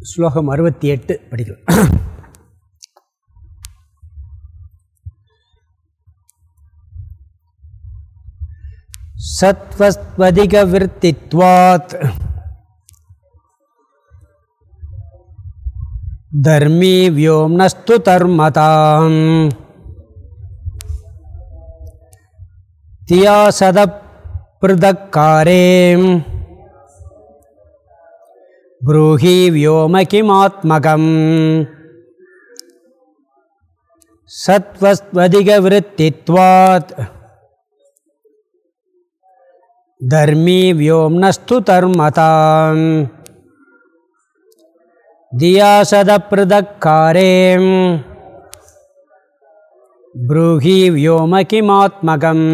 ஸ்லோகம் அறுபத்தி எட்டு படிக்கிறோம். சத்வஸ்வதிகவிற்த்தித்வாத் தர்மீ வியோம்னஸ்து தர்மதாம் தியாசத பிருதக்காரேம் ப்ரூஹி வியோம கிமாத்மகம் சத்வஸ்வதிகவிருத்தித்வாத் தர்மீ வியோம்னஸ்து தர்மதாம் தியாசதப்பிருதக்காரேம் ப்ரூஹி வியோம கிமாத்மகம்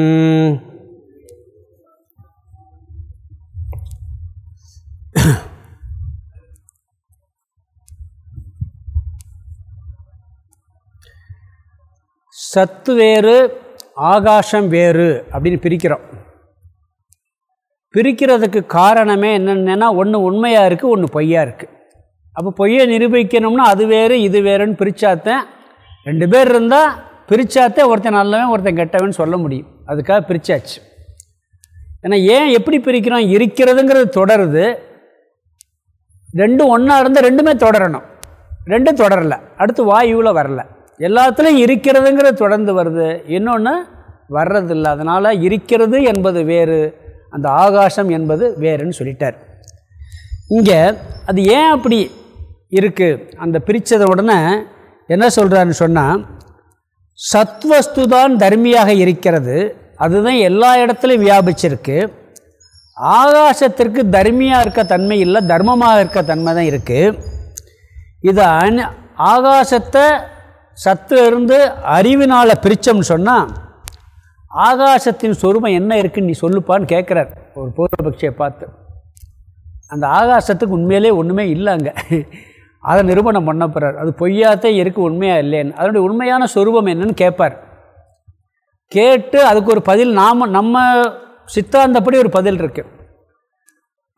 Yeah. சத்து வேறு ஆகாசம் வேறு அப்படின்னு பிரிக்கிறோம். பிரிக்கிறதுக்கு காரணமே என்னென்னா ஒன்று உண்மையாக இருக்குது ஒன்று பொய்யாக இருக்குது அப்போ பொய்யை நிரூபிக்கணும்னா அது வேறு இது வேறுன்னு பிரித்தாத்தேன் ரெண்டு பேர் இருந்தால் பிரித்தாத்தே ஒருத்தன் நல்லவன் ஒருத்தன் கெட்டவன் சொல்ல முடியும். அதுக்காக பிரித்தாச்சு ஏன்னா ஏன் எப்படி பிரிக்கிறோம்? இருக்கிறதுங்கிறது தொடருது. ரெண்டும் ஒன்றா இருந்தால் ரெண்டுமே தொடரணும். ரெண்டும் தொடரலை. அடுத்து வாயுவில் வரல. எல்லாத்துலேயும் இருக்கிறதுங்கிறது தொடர்ந்து வருது. இன்னொன்று வர்றதில்லை. அதனால் இருக்கிறது என்பது வேறு அந்த ஆகாசம் என்பது வேறுன்னு சொல்லிட்டார். இங்கே அது ஏன் அப்படி இருக்குது அந்த பிரித்ததை உடனே என்ன சொல்கிறாருன்னு சொன்னால் சத்வஸ்து தான் தர்மியாக இருக்கிறது. அதுதான் எல்லா இடத்துலையும் வியாபிச்சிருக்கு. ஆகாசத்திற்கு தர்மியாக இருக்க தன்மை இல்லை தர்மமாக இருக்க தன்மை தான் இருக்குது இது ஆகாசத்தை சத்து இருந்து அறிவினால் பிரித்தோம்னு சொன்னால் ஆகாசத்தின் சொருபம் என்ன இருக்குன்னு நீ சொல்லுப்பான்னு கேட்குறார் ஒரு பூர்வபக்ஷியை பார்த்து. அந்த ஆகாசத்துக்கு உண்மையிலே ஒன்றுமே இல்லை அங்கே. அதை நிரூபணம் பண்ண போகிறார் அது பொய்யாத்தே இருக்குது உண்மையாக இல்லைன்னு அதனுடைய உண்மையான சொரூபம் என்னன்னு கேட்பார் கேட்டு அதுக்கு ஒரு பதில் நாம் நம்ம சித்தாந்தப்படி ஒரு பதில் இருக்குது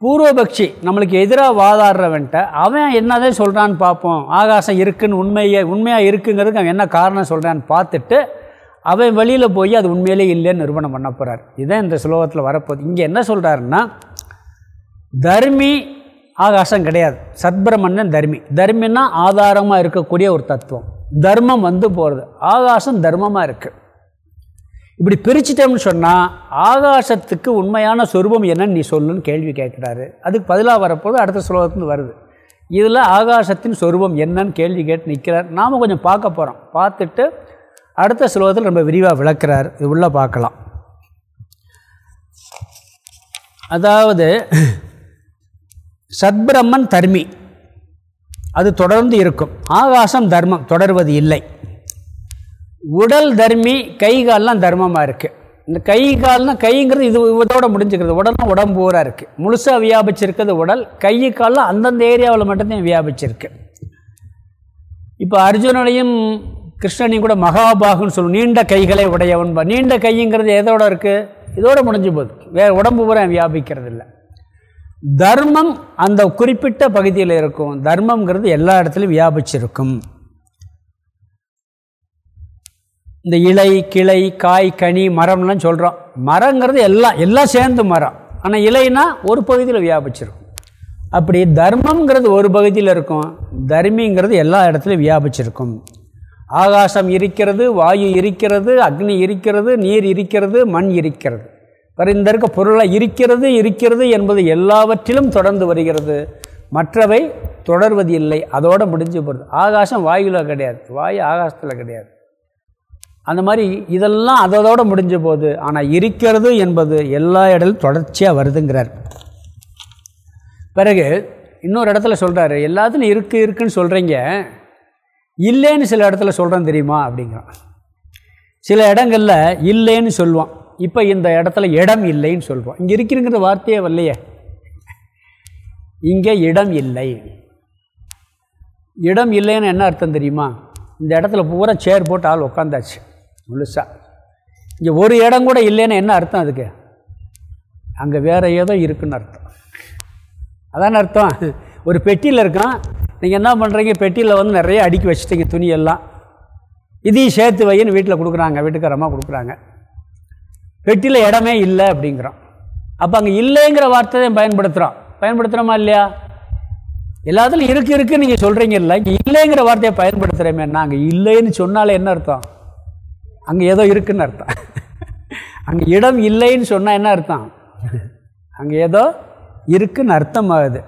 பூர்வபக்ஷி நம்மளுக்கு எதிராக வாதாடுறவன்ட்ட அவன் என்னதான் சொல்கிறான்னு பார்ப்போம் ஆகாசம் இருக்குன்னு உண்மையை உண்மையாக இருக்குங்கிறதுக்கு அவன் என்ன காரணம் சொல்கிறான்னு பார்த்துட்டு அவன் வெளியில் போய் அது உண்மையிலே இல்லைன்னு நிரூபணம் பண்ண போகிறார் இதுதான் இந்த ஸ்லோகத்தில் வரப்போகுது. இங்கே என்ன சொல்கிறாருன்னா தர்மி ஆகாசம் கிடையாது. சத்பிரமணன் தர்மி. தர்மின்னா ஆதாரமாக இருக்கக்கூடிய ஒரு தத்துவம். தர்மம் வந்து போகிறது ஆகாசம் தர்மமாக இருக்குது இப்படி பிரிச்சுட்டோம்னு சொன்னால் ஆகாசத்துக்கு உண்மையான சொரூபம் என்னன்னு நீ சொல்லுன்னு கேள்வி கேட்குறாரு. அதுக்கு பதிலாக வரப்போது அடுத்த ஸ்லோகத்துலேருந்து வருது. இதில் ஆகாசத்தின் சொரூபம் என்னன்னு கேள்வி கேட்டு நிற்கிறார் நாம் கொஞ்சம் பார்க்க போகிறோம் பார்த்துட்டு அடுத்த ஸ்லோகத்தில் ரொம்ப விரிவாக விளக்குறார். இது உள்ளே பார்க்கலாம். அதாவது சத்பிரம்மன் தர்மி. அது தொடர்ந்து இருக்கும். ஆகாசம் தர்மம் தொடர்வது இல்லை. உடல் தர்மி கை கால்லாம் தர்மமாக இருக்குது இந்த கை கால்னால் கைங்கிறது இது இதோட முடிஞ்சுக்கிறது. உடல்னா உடம்பு ஊராக இருக்குது முழுசாக வியாபிச்சிருக்கிறது உடல் கை கால்லாம் அந்தந்த ஏரியாவில் மட்டும்தான் வியாபிச்சிருக்கு. இப்போ அர்ஜுனனையும் கிருஷ்ணனையும் கூட மகாபாகுன்னு சொல்லுவோம். நீண்ட கைகளை உடையவன் நீண்ட கைங்கிறது எதோட இருக்குது இதோட முடிஞ்சு போகுது. வேறு உடம்பு பூரா வியாபிக்கிறது இல்லை தர்மம் அந்த குறிப்பிட்ட பகுதியில் இருக்கும். தர்மங்கிறது எல்லா இடத்துலையும் வியாபிச்சிருக்கும். இந்த இலை கிளை காய் கனி மரம்லாம் சொல்கிறோம் மரங்கிறது எல்லாம் எல்லாம் சேர்ந்து மரம். ஆனால் இலைனா ஒரு பகுதியில் வியாபிச்சிருக்கும். அப்படி தர்மங்கிறது ஒரு பகுதியில் இருக்கும். தர்மிங்கிறது எல்லா இடத்துலையும் வியாபிச்சிருக்கும். ஆகாசம் இருக்கிறது வாயு இருக்கிறது அக்னி இருக்கிறது நீர் இருக்கிறது மண் இருக்கிறது. வேறு இந்த இருக்க பொருளாக இருக்கிறது இருக்கிறது என்பது எல்லாவற்றிலும் தொடர்ந்து வருகிறது. மற்றவை தொடர்வது இல்லை. அதோடு முடிஞ்சு போகிறது ஆகாசம் வாயுவில் கிடையாது. வாயு ஆகாசத்தில் கிடையாது. அந்த மாதிரி இதெல்லாம் அதோடு முடிஞ்ச போது ஆனால் இருக்கிறது என்பது எல்லா இடத்துலையும் தொடர்ச்சியாக வருதுங்கிறார். பிறகு இன்னொரு இடத்துல சொல்கிறாரு எல்லாத்துலையும் இருக்குது இருக்குன்னு சொல்கிறீங்க இல்லைன்னு சில இடத்துல சொல்கிறேன் தெரியுமா அப்படிங்கிறான். சில இடங்களில் இல்லைன்னு சொல்லுவான். இப்போ இந்த இடத்துல இடம் இல்லைன்னு சொல்கிறோம் இங்கே இருக்கிறங்கிற வார்த்தையே வரலையே. இங்கே இடம் இல்லை. இடம் இல்லைன்னு என்ன அர்த்தம் தெரியுமா? இந்த இடத்துல பூரா சேர் போட்டு ஆள் உட்காந்தாச்சு முழுசாக இங்கே ஒரு இடம் கூட இல்லைன்னு என்ன அர்த்தம் அதுக்கு? அங்கே வேறு ஏதோ இருக்குன்னு அர்த்தம். அதான அர்த்தம்? ஒரு பெட்டியில் இருக்கான் நீங்கள் என்ன பண்ணுறீங்க பெட்டியில் வந்து நிறைய அடுக்கி வச்சுட்டீங்க துணியெல்லாம். இதையும் சேர்த்து வைன்னு வீட்டில் கொடுக்குறாங்க வீட்டுக்காரமாக கொடுக்குறாங்க. பெட்டியில் இடமே இல்லை அப்படிங்கிறோம் அப்போ அங்கே இல்லைங்கிற வார்த்தையை பயன்படுத்துகிறோம் பயன்படுத்துகிறோமா இல்லையா? எல்லாத்துலையும் இருக்கு இருக்குன்னு நீங்கள் சொல்கிறீங்க இல்லை. இங்கே இல்லைங்கிற வார்த்தையை பயன்படுத்துகிறோமே அங்கே இல்லைன்னு சொன்னாலே என்ன அர்த்தம்? அங்கே ஏதோ இருக்குன்னு அர்த்தம். அங்கே இடம் இல்லைன்னு சொன்னால் என்ன அர்த்தம்? அங்கே ஏதோ இருக்குன்னு அர்த்தம் ஆகுது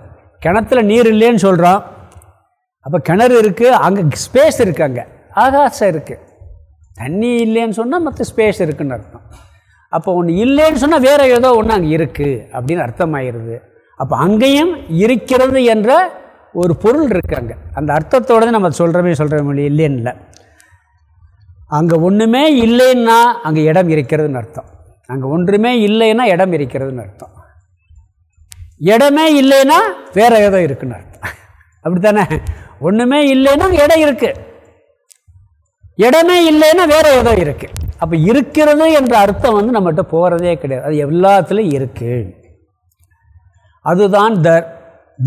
கிணத்துல நீர் இல்லைன்னு சொல்கிறோம் அப்போ கிணறு இருக்குது அங்கே ஸ்பேஸ் இருக்குது அங்கே. ஆகாசம் இருக்குது தண்ணி இல்லைன்னு சொன்னால் மற்ற ஸ்பேஸ் இருக்குன்னு அர்த்தம். அப்போ ஒன்று இல்லைன்னு சொன்னால் வேறு ஏதோ ஒன்று அங்கே இருக்குது அப்படின்னு அர்த்தமாயிருது. அப்போ அங்கேயும் இருக்கிறது என்ற ஒரு பொருள் இருக்குது அங்கே. அந்த அர்த்தத்தோடு நம்ம சொல்கிறமே சொல்கிற மொழி இல்லைன்னு இல்லை. அங்கே ஒன்றுமே இல்லைன்னா அங்கே இடம் இருக்கிறதுன்னு அர்த்தம். அங்கே ஒன்றுமே இல்லைன்னா இடம் இருக்கிறதுன்னு அர்த்தம். இடமே இல்லைன்னா வேற ஏதோ இருக்குன்னு அர்த்தம். அப்படி தானே ஒன்றுமே இல்லைன்னா இடம் இருக்குது இடமே இல்லைன்னா வேற ஏதோ இருக்குது அப்போ இருக்கிறது என்ற அர்த்தம் வந்து நம்மகிட்ட போகிறதே கிடையாது. அது எல்லாத்துலேயும் இருக்குது அதுதான் தர்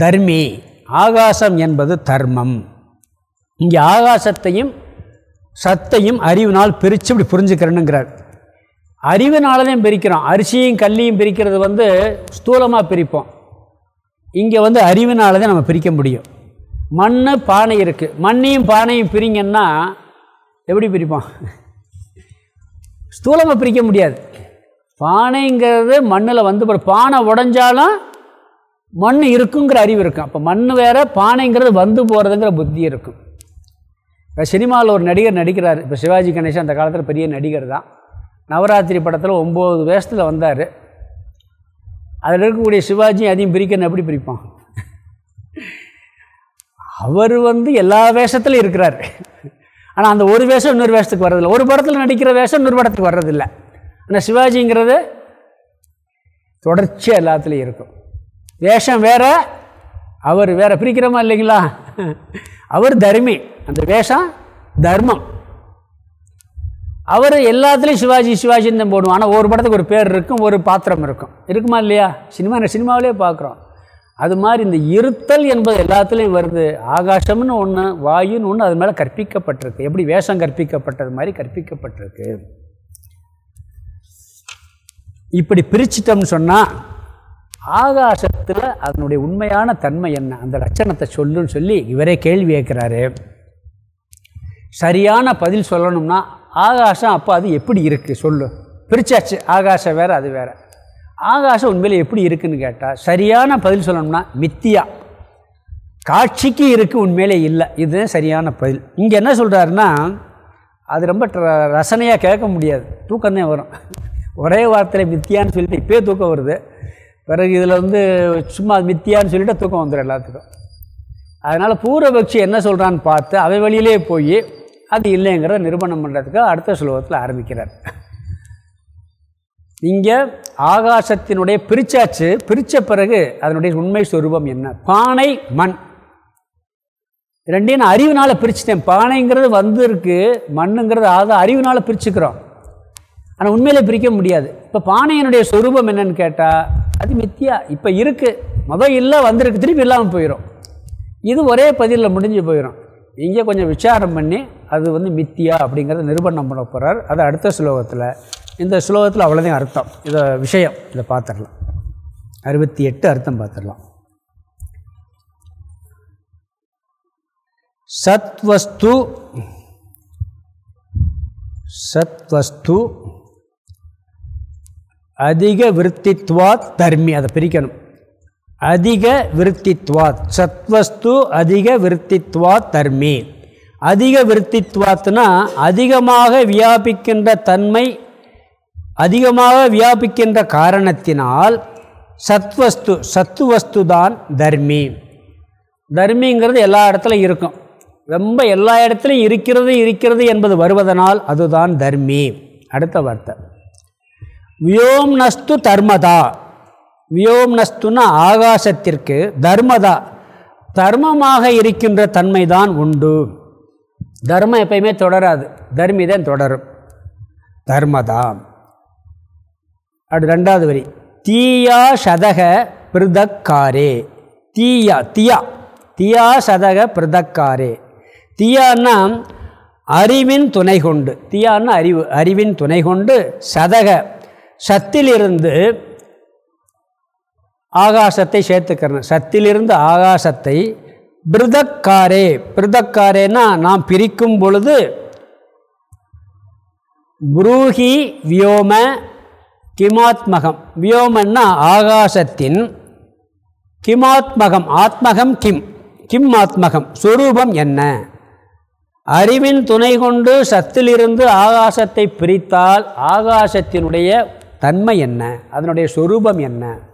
தர்மி. ஆகாசம் என்பது தர்மம். இங்கே ஆகாசத்தையும் சத்தையும் அறிவினால் பிரித்து இப்படி புரிஞ்சுக்கிறேனுங்கிறார் அறிவினால்தான் பிரிக்கிறோம். அரிசியும் கல்லியும் பிரிக்கிறது வந்து ஸ்தூலமாக பிரிப்போம். இங்கே வந்து அறிவினால தான் நம்ம பிரிக்க முடியும். மண் பானை இருக்குது மண்ணையும் பானையும் பிரிங்கன்னா எப்படி பிரிப்போம்? ஸ்தூலமாக பிரிக்க முடியாது. பானைங்கிறது மண்ணில் வந்து பானை உடஞ்சாலும் மண் இருக்குங்கிற அறிவு இருக்கும். அப்போ மண் வேறு பானைங்கிறது வந்து போகிறதுங்கிற புத்தி இருக்கும். இப்போ சினிமாவில் ஒரு நடிகர் நடிக்கிறார். இப்போ சிவாஜி கணேசன் அந்த காலத்தில் பெரிய நடிகர் தான். நவராத்திரி படத்தில் ஒம்பது வேஷத்தில் வந்தார். அதில் இருக்கக்கூடிய சிவாஜி அதையும் பிரிக்கணும் எப்படி பிரிப்பான்? அவர் வந்து எல்லா வேஷத்துலையும் இருக்கிறார். ஆனால் அந்த ஒரு வேஷம் இன்னொரு வேஷத்துக்கு வர்றதில்லை. ஒரு படத்தில் நடிக்கிற வேஷம் இன்னொரு படத்துக்கு வர்றதில்லை. ஆனால் சிவாஜிங்கிறது தொடர்ச்சியாக எல்லாத்துலேயும் இருக்கும். வேஷம் வேற அவர் வேற. பிரிக்கிறோமா இல்லைங்களா? அவர் தர்மி. அந்த வேஷம் தர்மம். அவர் எல்லாத்துலேயும் சிவாஜி சிவாஜின்னு தான் போடுவோம் ஆனால் ஒரு படத்துக்கு ஒரு பேர் இருக்கும் ஒரு பாத்திரம் இருக்கும். இருக்குமா இல்லையா? சினிமா சினிமாவிலே பார்க்குறோம். அது மாதிரி இந்த இருத்தல் என்பது எல்லாத்துலேயும் வருது. ஆகாசம்னு ஒன்று வாயுன்னு ஒன்று அது மேலே கற்பிக்கப்பட்டிருக்கு. எப்படி வேஷம் கற்பிக்கப்பட்டது மாதிரி கற்பிக்கப்பட்டிருக்கு. இப்படி பிரிச்சிட்டோம்னு சொன்னால் ஆகாசத்தில் அதனுடைய உண்மையான தன்மை என்ன? அந்த லட்சணத்தை சொல்லுன்னு சொல்லி இவரே கேள்வி கேட்குறாரு. சரியான பதில் சொல்லணும்னா ஆகாசம் அப்போ அது எப்படி இருக்குது சொல்லு. பிரிச்சாச்சு. ஆகாசம் வேறு அது வேறு. ஆகாசம் உண்மையில் எப்படி இருக்குதுன்னு கேட்டால் சரியான பதில் சொல்லணும்னா மித்தியா. காட்சிக்கு இருக்குது உண்மையிலே இல்லை. இதுதான் சரியான பதில். இங்கே என்ன சொல்கிறாருன்னா அது ரொம்ப ரசனையாக கேட்க முடியாது. தூக்கம்தான் வரும். ஒரே வார்த்தையில் மித்தியான்னு சொல்லிட்டு இப்போயே தூக்கம் வருது. பிறகு இதில் வந்து சும்மா மித்தியான்னு சொல்லிட்டு தூக்கம் வந்துடும் எல்லாத்துக்கும். அதனால் பூர்வபக்ஷி என்ன சொல்கிறான்னு பார்த்து அவை வழியிலே போய் அது இல்லைங்கிறத நிரூபணம் பண்ணுறதுக்கு அடுத்த ஸ்லோகத்தில் ஆரம்பிக்கிறார். இங்கே ஆகாசத்தினுடைய பிரிச்சாச்சு பிரித்த பிறகு அதனுடைய உண்மை சொரூபம் என்ன? பானை மண். ரெண்டையும் நான் அறிவினால் பிரிச்சுட்டேன். பானைங்கிறது வந்திருக்கு மண்ணுங்கிறது அதை அறிவினால் பிரிச்சுக்கிறோம். ஆனால் உண்மையிலே பிரிக்க முடியாது. இப்போ பானையினுடைய சொரூபம் என்னன்னு கேட்டால் அது மித்தியா. இப்போ இருக்குது மொதல் இல்லை வந்திருக்கு திருப்பி இல்லாமல் போயிடும் இது ஒரே பதிலில் முடிஞ்சு போயிடும் இங்கே கொஞ்சம் விசாரம் பண்ணி அது வந்து மித்தியா அப்படிங்கிறத நிரூபணம் பண்ண போகிறார் அது அடுத்த ஸ்லோகத்தில். இந்த ஸ்லோகத்தில் அவ்வளோதான் அர்த்தம். இதை விஷயம். இதை பார்த்துடலாம் அறுபத்தி எட்டு அர்த்தம் பார்த்துடலாம் சத்வஸ்து சத்வஸ்து அதிக விற்த்தித்வாத் தர்மி. அதை பிரிக்கணும். அதிக விற்த்தித்வாத் சத்வஸ்து அதிக விற்த்தித்வாத் தர்மி. அதிக விற்த்தித்வாத்னா அதிகமாக வியாபிக்கின்ற தன்மை அதிகமாக வியாபிக்கின்ற காரணத்தினால் சத்வஸ்து சத்துவஸ்து தான் தர்மி. தர்மிங்கிறது எல்லா இடத்துலையும் இருக்கும். ரொம்ப எல்லா இடத்துலையும் இருக்கிறது இருக்கிறது என்பது வருவதனால் அதுதான் தர்மி. அடுத்த வார்த்தை. வியோம் நஸ்து தர்மதா. வியோம் நஸ்துன்னா ஆகாசத்திற்கு தர்மதா. தர்மமாக இருக்கின்ற தன்மை தான் உண்டு. தர்மம் எப்பயுமே தொடராது. தர்மி தான் தொடரும். தர்மதா. அப்படி ரெண்டாவது வரி. தீயா சதக பிரதக்காரே. தீயா தியா. தியா சதக பிரதக்காரே. தியான்னா அறிவின் துணை கொண்டு. தியான்னா அறிவு அறிவின் துணை கொண்டு சதக. சத்திலிருந்து ஆகாசத்தை சேர்த்துக்கிறேன் சத்திலிருந்து ஆகாசத்தை பிருதக்காரே. பிருதக்காரேன்னா நாம் பிரிக்கும் பொழுது புரூஹி வியோம கிமாத்மகம். வியோமன்னா ஆகாசத்தின் கிமாத்மகம். ஆத்மகம் கிம். கிம் ஆத்மகம். சுரூபம் என்ன? அறிவின் துணை கொண்டு சத்திலிருந்து ஆகாசத்தை பிரித்தால் ஆகாசத்தினுடைய தன்மை என்ன? அதனுடைய சொரூபம் என்ன?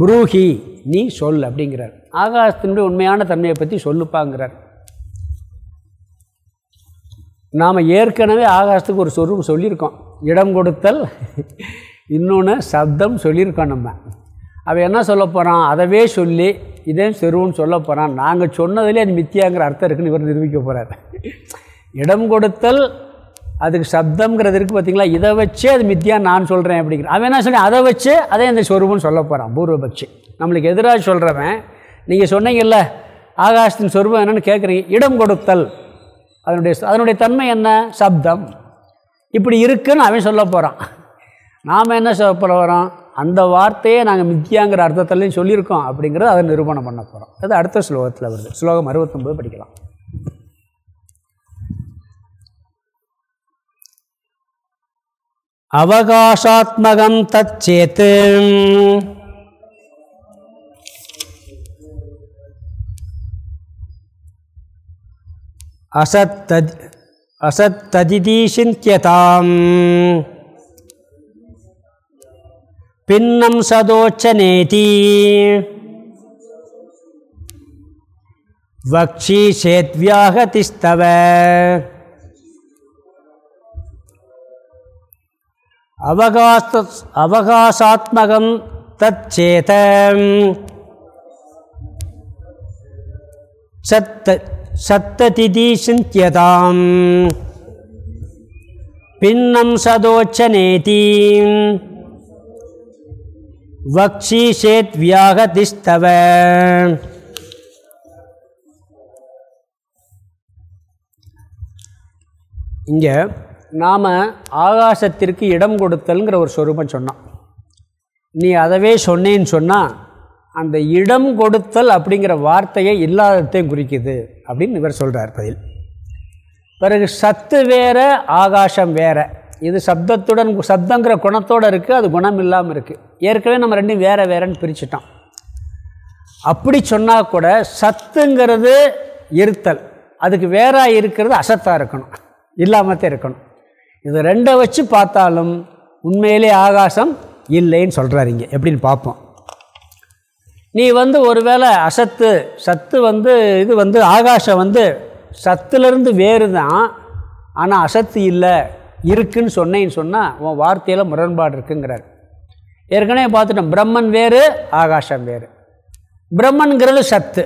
புரூஹி நீ சொல் அப்படிங்கிறார். ஆகாசத்தினுடைய உண்மையான தன்மையை பற்றி சொல்லுப்பாங்கிறார். நாம் ஏற்கனவே ஆகாசத்துக்கு ஒரு சொரூபம் சொல்லியிருக்கோம். இடம் கொடுத்தல் இன்னொன்று சப்தம் சொல்லியிருக்கோம் நம்ம. அவன் என்ன சொல்ல போகிறான் அதவே சொல்லி இதே செருவுன்னு சொல்ல போகிறான் நாங்கள் சொன்னதிலே அது மித்தியாங்கிற அர்த்தம் இருக்குன்னு இவர் நிரூபிக்க போகிறார் இடம் கொடுத்தல் அதுக்கு சப்தங்கிறது இருக்குது பார்த்தீங்களா இதை வச்சே அது மித்தியா நான் சொல்கிறேன் அப்படிங்கிற அவன் என்ன சொன்னேன் அதை வச்சு அதே இந்த சொருபம்னு சொல்ல போகிறான் பூர்வபக்ஷி. நம்மளுக்கு எதிராக சொல்கிறவன் நீங்கள் சொன்னீங்கல்ல ஆகாசத்தின் சொருபம் என்னென்னு கேட்குறீங்க இடம் கொடுத்தல். அதனுடைய அதனுடைய தன்மை என்ன? சப்தம். இப்படி இருக்குன்னு அவன் சொல்ல போகிறான் நாம் என்ன சொல்ல போகிறோம் அந்த வார்த்தையே நாங்கள் மித்தியாங்கிற அர்த்தத்துலையும் சொல்லியிருக்கோம் அப்படிங்கிறத அதை நிரூபணம் பண்ண போகிறோம் அது அடுத்த ஸ்லோகத்தில் வருது. ஸ்லோகம் அறுபத்தொம்பது படிக்கலாம். அவகாசாத்மகம் தச்சேத். அசத்தத் அசத்ததிதீசிந்தியதாம் பின்னம் சதோச்சனேதி. வக்ஷி அவகாச அவகாசாத்மகம் தச்சேத. சத்த சத்ததிதி சிந்தியதாம். பின்னம் சதோச்சனேதி. வக்ஷி சேத் வியாகதிஸ்தவ இங்கே நாம் ஆகாசத்திற்கு இடம் கொடுத்தல்ங்கிற ஒரு சொரூபம் சொன்னான். நீ அதவே சொன்னேன்னு சொன்னால் அந்த இடம் கொடுத்தல் அப்படிங்கிற வார்த்தையை இல்லாததையும் குறிக்குது அப்படின்னு இவர் சொல்கிறார் பதில். பிறகு சத்து வேற ஆகாசம் வேற. இது சப்தத்துடன் சப்தங்கிற குணத்தோடு இருக்குது அது குணம் இல்லாமல் இருக்குது ஏற்கனவே நம்ம ரெண்டும் வேறு வேறன்னு பிரிச்சுட்டோம். அப்படி சொன்னால் கூட சத்துங்கிறது இருத்தல். அதுக்கு வேறாக இருக்கிறது அசத்தாக இருக்கணும். இல்லாமத்தே இருக்கணும். இது ரெண்டை வச்சு பார்த்தாலும் உண்மையிலே ஆகாசம் இல்லைன்னு சொல்கிறாரு இங்கே எப்படின்னு பார்ப்போம். நீ வந்து ஒருவேளை அசத்து சத்து வந்து இது வந்து ஆகாசம் வந்து சத்துலேருந்து வேறு தான் ஆனால் அசத்து இல்லை இருக்குன்னு சொன்னேன்னு சொன்னால் உன் வார்த்தையில் முரண்பாடு இருக்குங்கிறார். ஏற்கனவே பார்த்துட்டோம் பிரம்மன் வேறு ஆகாசம் வேறு. பிரம்மன்கிறது சத்து.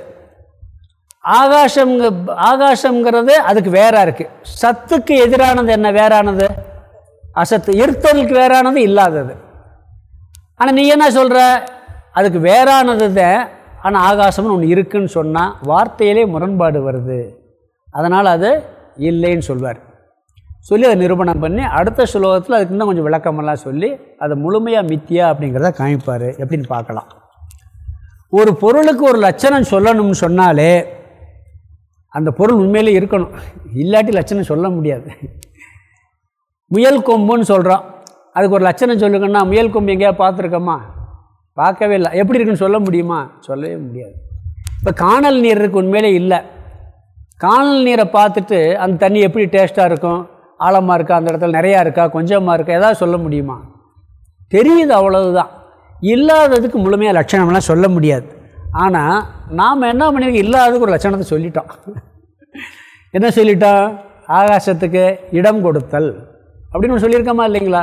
ஆகாசம் ஆகாசங்கிறது அதுக்கு வேறாக இருக்குது சத்துக்கு எதிரானது என்ன வேறானது? அசத்து. இருத்தலுக்கு வேறானது இல்லாதது. ஆனால் நீ என்ன சொல்கிற அதுக்கு வேறானது தான். ஆனால் ஆகாசம்னு ஒன்று இருக்குன்னு சொன்னால் வார்த்தையிலே முரண்பாடு வருது. அதனால் அது இல்லைன்னு சொல்வார். சொல்லி அதை நிரூபணம் பண்ணி அடுத்த ஸ்லோகத்தில் அதுக்கு இன்னும் கொஞ்சம் விளக்கமெல்லாம் சொல்லி அதை முழுமையாக மித்தியா அப்படிங்கிறத காமிப்பார். எப்படின்னு பார்க்கலாம். ஒரு பொருளுக்கு ஒரு லட்சணம் சொல்லணும்னு சொன்னாலே அந்த பொருள் உண்மையிலே இருக்கணும். இல்லாட்டி லட்சணம் சொல்ல முடியாது. முயல் கொம்புன்னு சொல்கிறோம் அதுக்கு ஒரு லட்சணம் சொல்லுங்கன்னா முயல் கொம்பு எங்கேயா பார்த்துருக்கோமா? பார்க்கவே இல்லை. எப்படி இருக்குன்னு சொல்ல முடியுமா? சொல்லவே முடியாது. இப்போ காணல் நீர் இருக்கு உண்மையிலே இல்லை. காணல் நீரை பார்த்துட்டு அந்த தண்ணி எப்படி டேஸ்ட்டாக இருக்கும்? ஆழமாக இருக்கா? அந்த இடத்துல நிறையா இருக்கா? கொஞ்சமாக இருக்கா? எதாவது சொல்ல முடியுமா? தெரியுது அவ்வளவுதான். இல்லாததுக்கு முழுமையாக லட்சணம்லாம் சொல்ல முடியாது. ஆனால் நாம் என்ன பண்ணியிருக்கோம் இல்லாததுக்கு ஒரு லட்சணத்தை சொல்லிட்டோம். என்ன சொல்லிட்டோம்? ஆகாசத்துக்கு இடம் கொடுத்தல். அப்படின்னு ஒன்று சொல்லியிருக்கோமா இல்லைங்களா?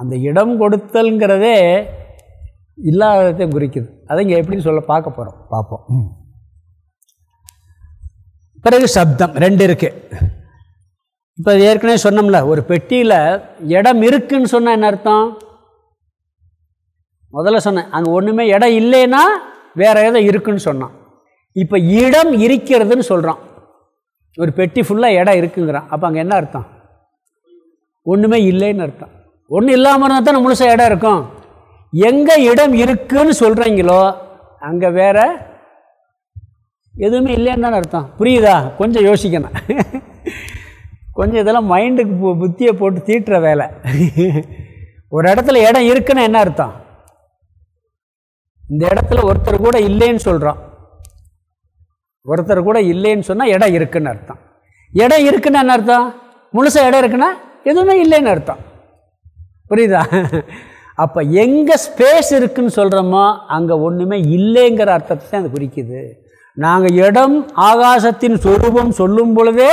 அந்த இடம் கொடுத்தல்ங்கிறதே இல்லாததை குறிக்குது. அதை இங்கே எப்படின்னு சொல்ல பார்க்க போகிறோம் பார்ப்போம். பிறகு சப்தம். ரெண்டு இருக்குது இப்போ ஏற்கனவே சொன்னோம்ல ஒரு பெட்டியில் இடம் இருக்குன்னு சொன்னால் என்ன அர்த்தம்? முதல்ல சொன்னேன். அங்கே ஒன்றுமே இடம் இல்லைன்னா வேறு எதோ இருக்குன்னு சொன்னான். இப்போ இடம் இருக்கிறதுன்னு சொல்கிறான் ஒரு பெட்டி ஃபுல்லாக இடம் இருக்குங்கிறான். அப்போ அங்கே என்ன அர்த்தம்? ஒன்றுமே இல்லைன்னு அர்த்தம். ஒன்றும் இல்லாமல் இருந்தால் தானே முழுசாக இடம் இருக்கும். எங்கே இடம் இருக்குன்னு சொல்கிறீங்களோ அங்கே வேற எதுவுமே இல்லைன்னு தானே அர்த்தம். புரியுதா? கொஞ்சம் யோசிக்கணும். கொஞ்சம் இதெல்லாம் மைண்டுக்கு புத்தியை போட்டு தீட்டுற வேலை. ஒரு இடத்துல இடம் இருக்குன்னு என்ன அர்த்தம்? இந்த இடத்துல ஒருத்தர் கூட இல்லைன்னு சொல்கிறோம் ஒருத்தர் கூட இல்லைன்னு சொன்னால் இடம் இருக்குன்னு அர்த்தம். இடம் இருக்குன்னு என்ன அர்த்தம்? முழுசாக இடம் இருக்குன்னா எதுவுமே இல்லைன்னு அர்த்தம். புரியுதா? அப்போ எங்கே ஸ்பேஸ் இருக்குன்னு சொல்கிறோமோ அங்கே ஒன்றுமே இல்லைங்கிற அர்த்தத்தை தான் அது குறிக்குது. நாங்கள் இடம் ஆகாசத்தின் சொரூபம் சொல்லும் பொழுதே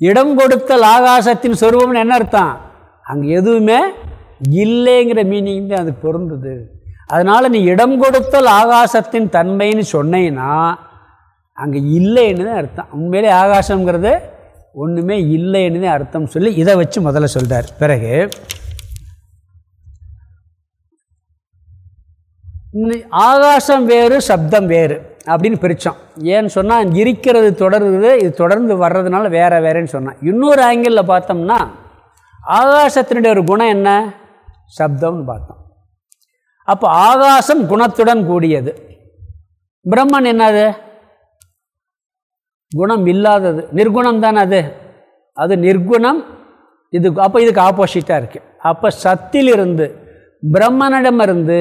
இடம் கொடுத்தல் ஆகாசத்தின் சொரூபம்னு என்ன அர்த்தம்? அங்கே எதுவுமே இல்லைங்கிற மீனிங் தான் அது பொருந்தது. அதனால் நீ இடம் கொடுத்தல் ஆகாசத்தின் தன்மைன்னு சொன்னீங்கன்னா அங்கே இல்லைன்னு தான் அர்த்தம். உண்மையிலே ஆகாசங்கிறது ஒன்றுமே இல்லைன்னு தான் அர்த்தம் சொல்லி இதை வச்சு முதல்ல சொல்கிறார் பிறகு ஆகாசம் வேறு சப்தம் வேறு அப்படின்னு பிரித்தோம் ஏன்னு சொன்னால் இருக்கிறது தொடருது இது தொடர்ந்து வர்றதுனால வேற வேறேன்னு சொன்னான். இன்னொரு ஆங்கிளில் பார்த்தோம்னா ஆகாசத்தினுடைய ஒரு குணம் என்ன? சப்தம்னு பார்த்தோம். அப்போ ஆகாசம் குணத்துடன் கூடியது. பிரம்மன் என்னது? குணம் இல்லாதது. நிர்குணம் தானே அது? அது நிர்குணம். இது அப்போ இதுக்கு ஆப்போசிட்டாக இருக்குது அப்போ சத்திலிருந்து பிரம்மனிடமிருந்து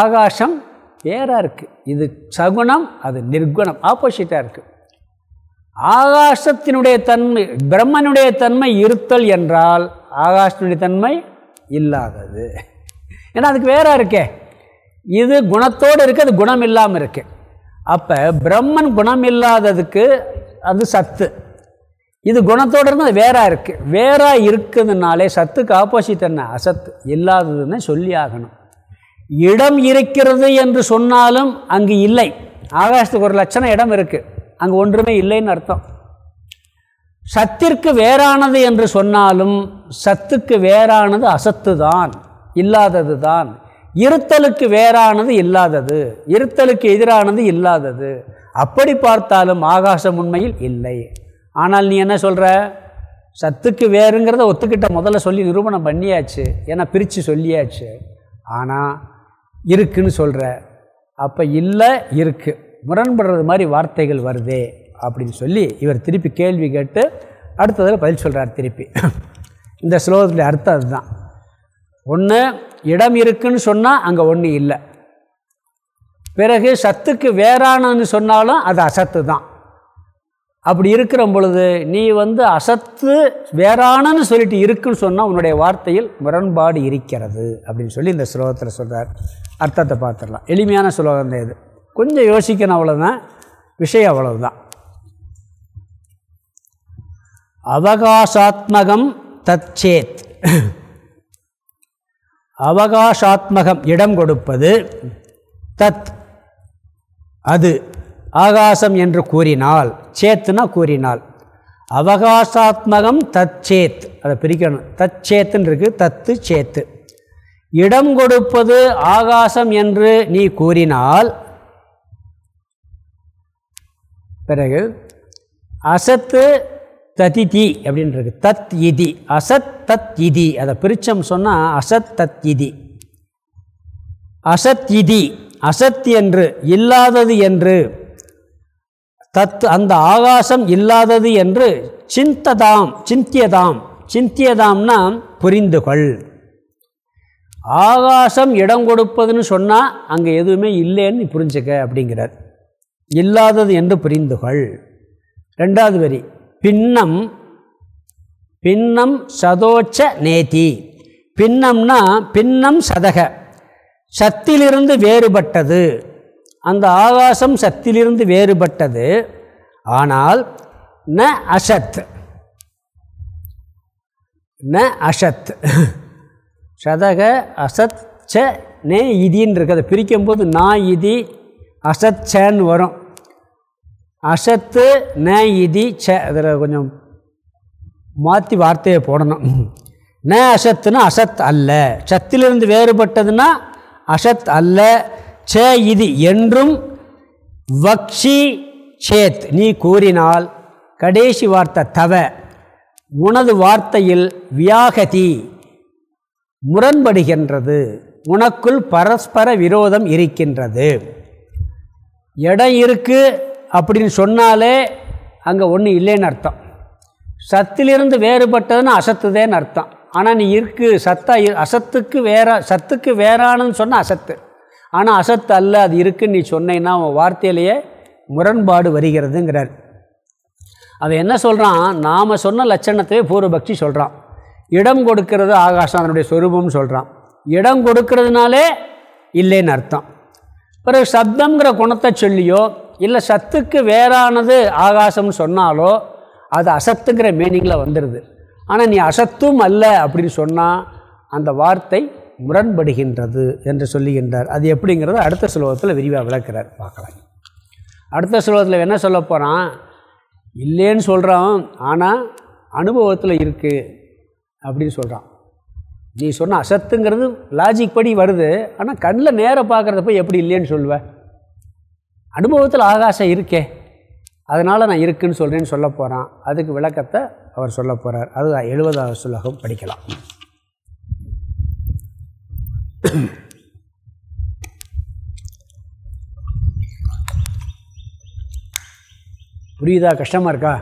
ஆகாசம் வேறாக இருக்குது இது சகுணம் அது நிர்குணம் ஆப்போசிட்டாக இருக்குது ஆகாசத்தினுடைய தன்மை பிரம்மனுடைய தன்மை இருத்தல் என்றால் ஆகாசத்தினுடைய தன்மை இல்லாதது. ஏன்னா அதுக்கு வேற இருக்கே. இது குணத்தோடு இருக்குது அது குணம் இல்லாமல் இருக்கு. அப்போ பிரம்மன் குணம் இல்லாததுக்கு அது சத்து. இது குணத்தோடு இருந்து அது வேறாக இருக்குது வேறாக இருக்குதுனாலே சத்துக்கு ஆப்போசிட் என்ன? அசத்து. இல்லாததுன்னு சொல்லி ஆகணும். இடம் இருக்கிறது என்று சொன்னாலும் அங்கு இல்லை. ஆகாசத்துக்கு ஒரு லட்சணம் இடம் இருக்குது அங்கே ஒன்றுமே இல்லைன்னு அர்த்தம். சத்திற்கு வேறானது என்று சொன்னாலும் சத்துக்கு வேறானது அசத்து தான் இல்லாதது தான் இருத்தலுக்கு வேறானது இல்லாதது. இருத்தலுக்கு எதிரானது இல்லாதது. அப்படி பார்த்தாலும் ஆகாசம் உண்மையில் இல்லை. ஆனால் நீ என்ன சொல்கிற சத்துக்கு வேறுங்கிறத ஒத்துக்கிட்ட முதல்ல சொல்லி நிரூபணம் பண்ணியாச்சு. ஏன்னா பிரித்து சொல்லியாச்சு. ஆனால் இருக்குன்னு சொல்கிற அப்போ இல்லை இருக்குது முரண்படுறது மாதிரி வார்த்தைகள் வருதே அப்படின்னு சொல்லி இவர் திருப்பி கேள்வி கேட்டு அடுத்ததில் பதில் சொல்கிறார் திருப்பி. இந்த ஸ்லோகத்துடைய அர்த்தம் அதுதான். ஒன்று இடம் இருக்குன்னு சொன்னால் அங்கே ஒன்று இல்லை. பிறகு சத்துக்கு வேறானன்னு சொன்னாலும் அது அசத்து தான். அப்படி இருக்கிற பொழுது நீ வந்து அசத்து வேறானன்னு சொல்லிட்டு இருக்குன்னு சொன்னால் உன்னுடைய வார்த்தையில் முரண்பாடு இருக்கிறது அப்படின்னு சொல்லி இந்த ஸ்லோகத்தில் சொல்கிறார் அர்த்தத்தை பார்த்துடலாம். எளிமையான ஸ்லோகம் தான் இது. கொஞ்சம் யோசிக்கணும் அவ்வளோதான் விஷயம் அவ்வளவுதான். அவகாசாத்மகம் தச்சேத். அவகாசாத்மகம் இடம் கொடுப்பது தத். அது ஆகாசம் என்று கூறினால் சேத்துனா கூறினால். அவகாசாத்மகம் தச்சேத் அதை பிரிக்கணும். தச்சேத்துன்னு இருக்குது தத்து சேத்து. இடம் கொடுப்பது ஆகாசம் என்று நீ கூறினால் பிறகு அசத்து ததிதி அப்படின்றது. தத் இதி. அசத் தத் இதி. அதை பிரிச்சம் சொன்னால் அசத் தத் இதி. அசத் இதி. அசத் என்று இல்லாதது என்று. தத் அந்த ஆகாசம் இல்லாதது என்று சிந்ததாம் சிந்தியதாம். சிந்தியதாம்னா புரிந்து கொள் ஆகாசம் இடம் கொடுப்பதுன்னு சொன்னால் அங்கே எதுவுமே இல்லைன்னு புரிஞ்சுக்க அப்படிங்கிறார். இல்லாதது என்று புரிந்து கொள் ரெண்டாவது வரி. பின்னம் பின்னம் சதோச்ச நேதி. பின்னம்னா பின்னம் சதக. சத்திலிருந்து வேறுபட்டது. அந்த ஆகாசம் சத்திலிருந்து வேறுபட்டது. ஆனால் ந அசத். ந அசத். சதக அசத் ச நே இதின்னு இருக்குது. அதை பிரிக்கும்போது நான் இதி அசத் சேன்னு வரும். அசத்து ந இதி ச. அதில் கொஞ்சம் மாற்றி வார்த்தையை போடணும். ந அசத்துனா அசத் அல்ல. சத்திலிருந்து வேறுபட்டதுன்னா அசத் அல்ல. ச இது என்றும் வக்ஷி சேத். நீ கூறினால் கடைசி வார்த்தை தவ. உனது வார்த்தையில் வியாகதி முரண்படுகின்றது. உனக்குள் பரஸ்பர விரோதம் இருக்கின்றது. இடம் இருக்குது அப்படின்னு சொன்னாலே அங்கே ஒன்று இல்லைன்னு அர்த்தம். சத்திலிருந்து வேறுபட்டதுன்னு அசத்துதேன்னு அர்த்தம். ஆனால் நீ இருக்கு சத்தா அசத்துக்கு வேற சத்துக்கு வேறானன்னு சொன்னால் அசத்து. ஆனால் அசத்து அல்ல அது இருக்குன்னு நீ சொன்னேன்னா அவன் வார்த்தையிலேயே முரண்பாடு வருகிறதுங்கிறார். அவன் என்ன சொல்கிறான் நாம் சொன்ன லட்சணத்தையே பூர்வபக்தி சொல்கிறான் இடம் கொடுக்கறது ஆகாசம் அதனுடைய சொரூபம்னு சொல்கிறான் இடம் கொடுக்கறதுனாலே இல்லைன்னு அர்த்தம். பிறகு சப்தங்கிற குணத்தை சொல்லியோ இல்லை சத்துக்கு வேறானது ஆகாசம்னு சொன்னாலோ அது அசத்துங்கிற மீனிங்கில் வந்துடுது ஆனால் நீ அசத்தும் அல்ல அப்படின்னு சொன்னால் அந்த வார்த்தை முரண்படுகின்றது என்று சொல்லுகின்றார். அது எப்படிங்கிறத அடுத்த சுலோகத்தில் விரிவாக விளக்குறார். பார்க்கலாம். அடுத்த சுலோகத்தில் என்ன சொல்ல போகிறான் இல்லைன்னு சொல்கிறான் ஆனால் அனுபவத்தில் இருக்குது அப்படின்னு சொல்கிறான் நீ சொன்ன அசத்துங்கிறது லாஜிக் படி வருது ஆனால் கண்ணில் நேராக பார்க்குறதப்ப எப்படி இல்லைன்னு சொல்லுவேன் அனுபவத்தில் ஆகாசம் இருக்கே. அதனால் நான் இருக்குன்னு சொல்கிறேன்னு சொல்ல போகிறான் அதுக்கு விளக்கத்தை அவர் சொல்ல போகிறார் அது எழுபதாவது சுலகம் படிக்கலாம். புரியுதா? கஷ்டமாக இருக்கா?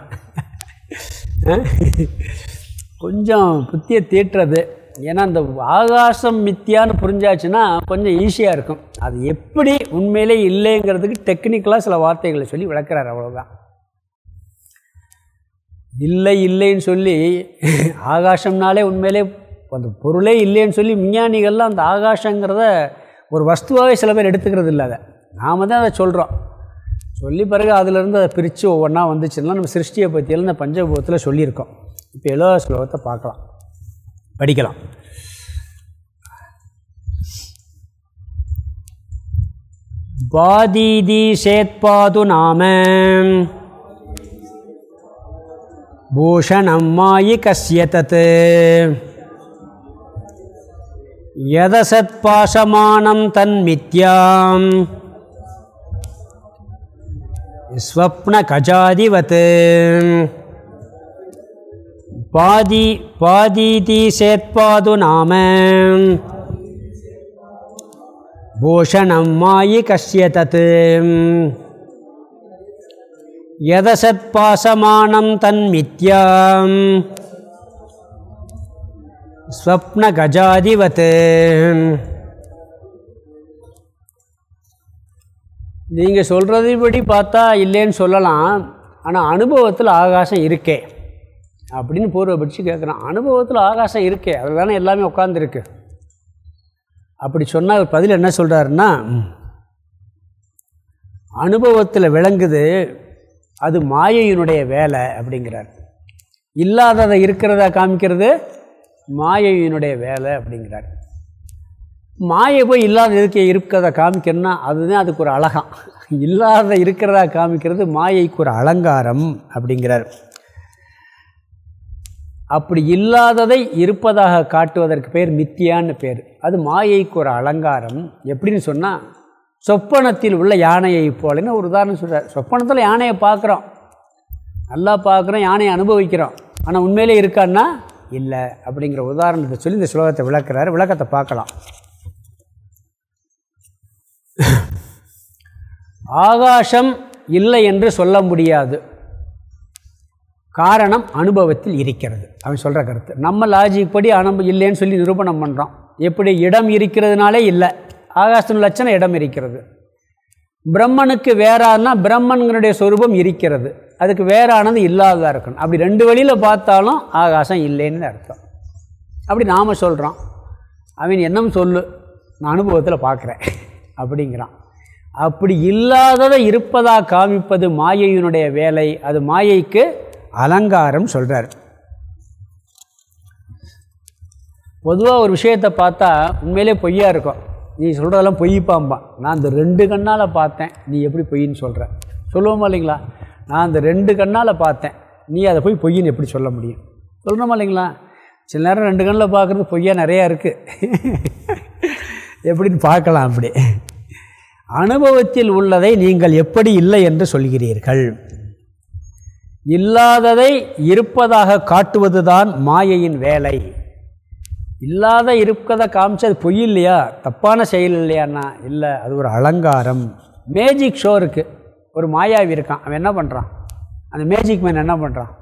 கொஞ்சம் புத்தியை தீட்டுறது ஏன்னா அந்த ஆகாசம் மித்தியான்னு புரிஞ்சாச்சுன்னா கொஞ்சம் ஈஸியாக இருக்கும். அது எப்படி உண்மையிலே இல்லைங்கிறதுக்கு டெக்னிக்கலாக சில வார்த்தைகளை சொல்லி விளக்குறாரு அவ்வளோதான் இல்லை இல்லைன்னு சொல்லி ஆகாசம்னாலே உண்மையிலே அந்த பொருளே இல்லைன்னு சொல்லி விஞ்ஞானிகள்லாம் அந்த ஆகாசங்கிறத ஒரு வஸ்துவாகவே சில பேர் எடுத்துக்கிறது இல்லை அதை. நாம் தான் அதை சொல்கிறோம் சொல்லி பிறகு அதிலிருந்து அதை பிரித்து ஒவ்வொன்றா வந்துச்சுன்னா நம்ம சிருஷ்டியை பற்றியெல்லாம் இந்த பஞ்சபூதத்தில் சொல்லியிருக்கோம். இப்போ எழுவ ஸ்லோகத்தை பார்க்கலாம். படிக்கலாம். பாதீதி சேத்பாது நாம. பூஷணம் மாயி கசிய தத் யதசத்பாசமானம் தன்மித்யாம் பாதி பாதீதி சேத்பாது நாம. பூஷணம் மாயி கஷ்ய தத் எதசத் பாசமானம் தன்மித்யாம் ஸ்வப்னகஜாதிவத் நீங்கள் சொல்கிறதுபடி பார்த்தா இல்லைன்னு சொல்லலாம். ஆனால் அனுபவத்தில் ஆகாசம் இருக்கே. அப்படின்னு பூர்வபட்சி கேட்குறான் அனுபவத்தில் ஆகாசம் இருக்கே அதில் தானே எல்லாமே உட்காந்துருக்கு அப்படி சொன்னால் பதில் என்ன சொல்கிறாருன்னா அனுபவத்தில் விளங்குது அது மாயையினுடைய வேலை அப்படிங்கிறார். இல்லாததை இருக்கிறதா காமிக்கிறது மாயையினுடைய வேலை அப்படிங்கிறார். மாயை போய் இல்லாத இருக்க இருக்கிறத காமிக்கணும்னா அதுதான் அதுக்கு ஒரு அழகாம். இல்லாத இருக்கிறதா காமிக்கிறது மாயைக்கு ஒரு அலங்காரம் அப்படிங்கிறார். அப்படி இல்லாததை இருப்பதாக காட்டுவதற்கு பேர் மித்தியான்னு பேர். அது மாயைக்கு ஒரு அலங்காரம். எப்படின்னு சொன்னால் சொப்பனத்தில் உள்ள யானையை போலன்னு ஒரு உதாரணம் சொல்கிறார் சொப்பனத்தில் யானையை பார்க்குறோம். நல்லா பார்க்குறோம் யானையை அனுபவிக்கிறோம். ஆனால் உண்மையிலே இருக்கான்னா? இல்லை அப்படிங்கிற உதாரணத்தை சொல்லி இந்த ஸ்லோகத்தை விளக்குறாரு. விளக்கத்தை பார்க்கலாம். ஆகாசம் இல்லை என்று சொல்ல முடியாது. காரணம் அனுபவத்தில் இருக்கிறது. அவன் சொல்கிற கருத்து. நம்ம லாஜிக் படி அனுபவம் இல்லைன்னு சொல்லி நிரூபணம் பண்ணுறோம் எப்படி இடம் இருக்கிறதுனாலே இல்லை. ஆகாசத்தின் லட்சணம் இடம் இருக்கிறது. பிரம்மனுக்கு வேறானா பிரம்மன்களுடைய சொரூபம் இருக்கிறது. அதுக்கு வேறானது இல்லாததாக இருக்கணும். அப்படி ரெண்டு வழியில் பார்த்தாலும் ஆகாசம் இல்லைன்னு அர்த்தம். அப்படி நாம் சொல்கிறோம் அவன் என்னம் சொல்லு. நான் அனுபவத்தில் பார்க்குறேன். அப்படிங்கிறான். அப்படி இல்லாததை இருப்பதாக காமிப்பது மாயையினுடைய வேலை. அது மாயைக்கு அலங்காரம் சொல்கிறார் பொதுவாக ஒரு விஷயத்தை பார்த்தா உண்மையிலே பொய்யா இருக்கும். நீ சொல்கிறதெல்லாம் பொய்ப்பாம்பான். நான் இந்த ரெண்டு கண்ணால் பார்த்தேன். நீ எப்படி பொய்ன்னு சொல்கிற சொல்லுவோமா இல்லைங்களா? நான் அந்த ரெண்டு கண்ணால் பார்த்தேன். நீ அதை போய் பொய்ன்னு எப்படி சொல்ல முடியும்? சொல்லணுமா இல்லைங்களா? சில நேரம் ரெண்டு கண்ணில் பார்க்குறது பொய்யா நிறையா இருக்குது எப்படின்னு பார்க்கலாம் அப்படி. அனுபவத்தில் உள்ளதை நீங்கள் எப்படி இல்லை என்று சொல்கிறீர்கள். இல்லாததை இருப்பதாக காட்டுவதுதான் மாயையின் வேலை. இல்லாத இருக்கதை காமிச்சு அது பொய் இல்லையா? தப்பான செயல் இல்லையாண்ணா இல்லை அது ஒரு அலங்காரம். மேஜிக் ஷோ இருக்குது ஒரு மாயாவி இருக்கான். அவன் என்ன பண்ணுறான் அந்த மேஜிக் மேன் என்ன பண்ணுறான்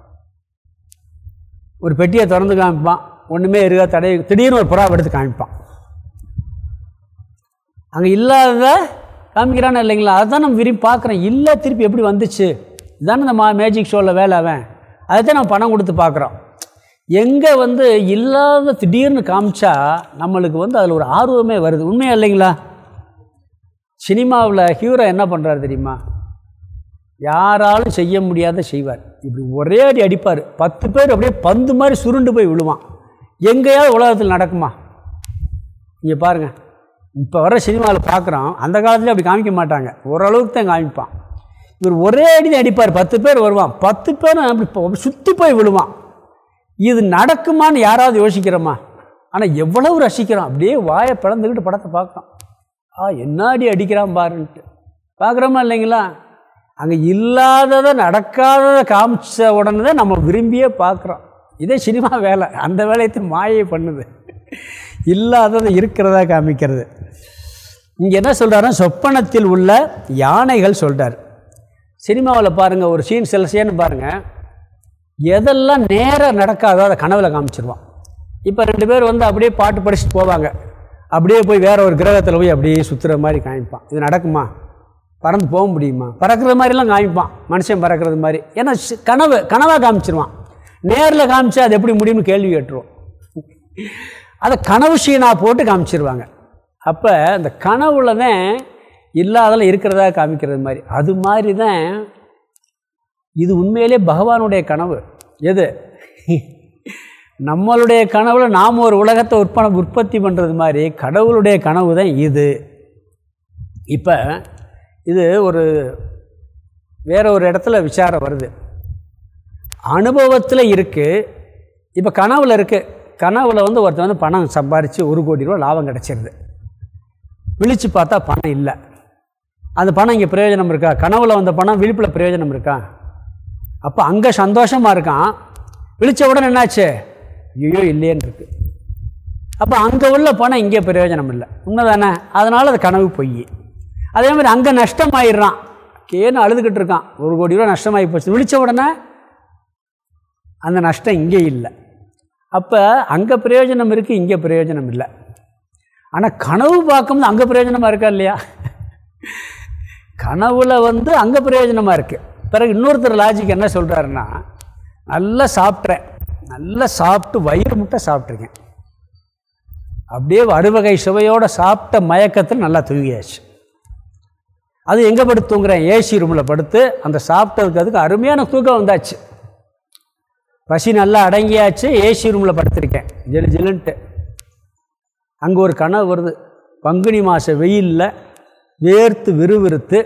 ஒரு பெட்டியை திறந்து காமிப்பான். ஒன்றுமே இருக்கா தடை திடீர்னு ஒரு புறாவை எடுத்து காமிப்பான். அங்கே இல்லாத காமிக்கிறான்னு இல்லைங்களா? அதுதான் நம்ம விரும்பி பார்க்குறோம். இல்லை திருப்பி எப்படி வந்துச்சு? இதுதானே இந்த மா மேஜிக் ஷோவில் வேலை அவன். அதை தான் நம்ம பணம் கொடுத்து பார்க்குறோம். எங்கே வந்து இல்லாத திடீர்னு காமிச்சா நம்மளுக்கு வந்து அதில் ஒரு ஆர்வமே வருது. உண்மையா இல்லைங்களா? சினிமாவில் ஹீரோ என்ன பண்ணுறாரு தெரியுமா? யாராலும் செய்ய முடியாத செய்வார். இப்படி ஒரே அடி அடிப்பார். பத்து பேர் அப்படியே பந்து மாதிரி சுருண்டு போய் விழுவான். எங்கேயாவது உலகத்தில் நடக்குமா? இங்கே பாருங்கள் இப்போ வர சினிமாவில் பார்க்குறோம். அந்த காலத்தில் அப்படி காமிக்க மாட்டாங்க. ஓரளவுக்கு தான் காமிப்பான். இவர் ஒரே அடி அடிப்பார். பத்து பேர் வருவான். பத்து பேரும் அப்படி சுற்றி போய் விழுவான். இது நடக்குமான்னு யாராவது யோசிக்கிறோமா? ஆனால் எவ்வளவு ரசிக்கிறோம். அப்படியே வாயை பிளந்துக்கிட்டு படத்தை பார்க்குறோம். ஆ என்னாடி அடிக்கிறான் பாருன்ட்டு. பார்க்குறோமா இல்லைங்களா? அங்கே இல்லாததை நடக்காததை காமிச்ச உடனே தான் நம்ம விரும்பியே பார்க்குறோம். இதே சினிமா வேலை. அந்த வேலையத்தை மாயை பண்ணுது. இல்லாததை இருக்கிறதா காமிக்கிறது. இங்கே என்ன சொல்கிறாருன்னா சொப்பனத்தில் உள்ள யானைகள் சொல்கிறார் சினிமாவில் பாருங்கள் ஒரு சீன் சில சீன் பாருங்கள் எதெல்லாம் நேராக நடக்காதோ அதை கனவுல காமிச்சிருவான். இப்போ ரெண்டு பேர் வந்து அப்படியே பாட்டு படிச்சுட்டு போவாங்க. அப்படியே போய் வேற ஒரு கிரகத்தில் போய் அப்படியே சுற்றுற மாதிரி காமிப்பான். இது நடக்குமா? பறந்து போக முடியுமா? பறக்கிற மாதிரிலாம் காமிப்பான். மனுஷன் பறக்கிறது மாதிரி. ஏன்னா கனவு கனவாக காமிச்சிருவான். நேரில் காமிச்சா அது எப்படி முடியும்னு கேள்வி கேட்டுருவோம். அதை கனவு சீனாக போட்டு காமிச்சிருவாங்க. அப்போ அந்த கனவுல தான் இல்லாதெல்லாம் இருக்கிறதா காமிக்கிறது மாதிரி. அது மாதிரி தான் இது உண்மையிலே பகவானுடைய கனவு. எது? நம்மளுடைய கனவுல நாம் ஒரு உலகத்தை உற்பனை உற்பத்தி பண்ணுறது மாதிரி கடவுளுடைய கனவு தான் இது. இப்போ இது ஒரு வேற ஒரு இடத்துல விசாரம் வருது. அனுபவத்தில் இருக்குது இப்போ கனவில் இருக்குது கனவில் வந்து ஒருத்தர் வந்து பணம் சம்பாரித்து ஒரு கோடி ரூபா லாபம் கிடச்சிருது. விழித்து பார்த்தா பணம் இல்லை. அந்த பணம் இங்கே பிரயோஜனம் இருக்கா? கனவில் வந்த பணம் விழிப்பில் பிரயோஜனம் இருக்கா? அப்போ அங்கே சந்தோஷமாக இருக்கான். விழித்த உடனே என்னாச்சு? ஐயோ இல்லையேன்னு இருக்கு. அப்போ அங்கே உள்ள பணம் இங்கே பிரயோஜனம் இல்லை. உண்மை தானே அதனால் அது கனவு பொய். அதே மாதிரி அங்கே நஷ்டமாயிடுறான். கேன்னு அழுதுகிட்டு இருக்கான். ஒரு கோடி ரூபா நஷ்டமாகி போச்சு. விழித்த உடனே அந்த நஷ்டம் இங்கே இல்லை. அப்போ அங்கே பிரயோஜனம் இருக்குது இங்கே பிரயோஜனம் இல்லை. ஆனால் கனவு பார்க்கும்போது அங்கே பிரயோஜனமாக இருக்கா இல்லையா? கனவுல வந்து அங்கே பிரயோஜனமாக இருக்குது பிறகு இன்னொருத்தர் லாஜிக் என்ன சொல்கிறாருன்னா நல்லா சாப்பிட்றேன் நல்லா சாப்பிட்டு வயிறு முட்டை சாப்பிட்ருக்கேன் அப்படியே அறுவகை சுவையோடு சாப்பிட்ட மயக்கத்தில் நல்லா தூங்கியாச்சு. அது எங்கே படுத்து தூங்குறேன்? ஏசி ரூமில் படுத்து அந்த சாப்பிட்டதுக்கு அதுக்கு அருமையான தூக்கம் வந்தாச்சு. பசி நல்லா அடங்கியாச்சு ஏசி ரூமில் படுத்திருக்கேன். ஜெலு ஜிலுன்ட்டு. அங்கே ஒரு கனவு வருது. பங்குனி மாத வெயிலில் வேர்த்து விறுவிறுத்து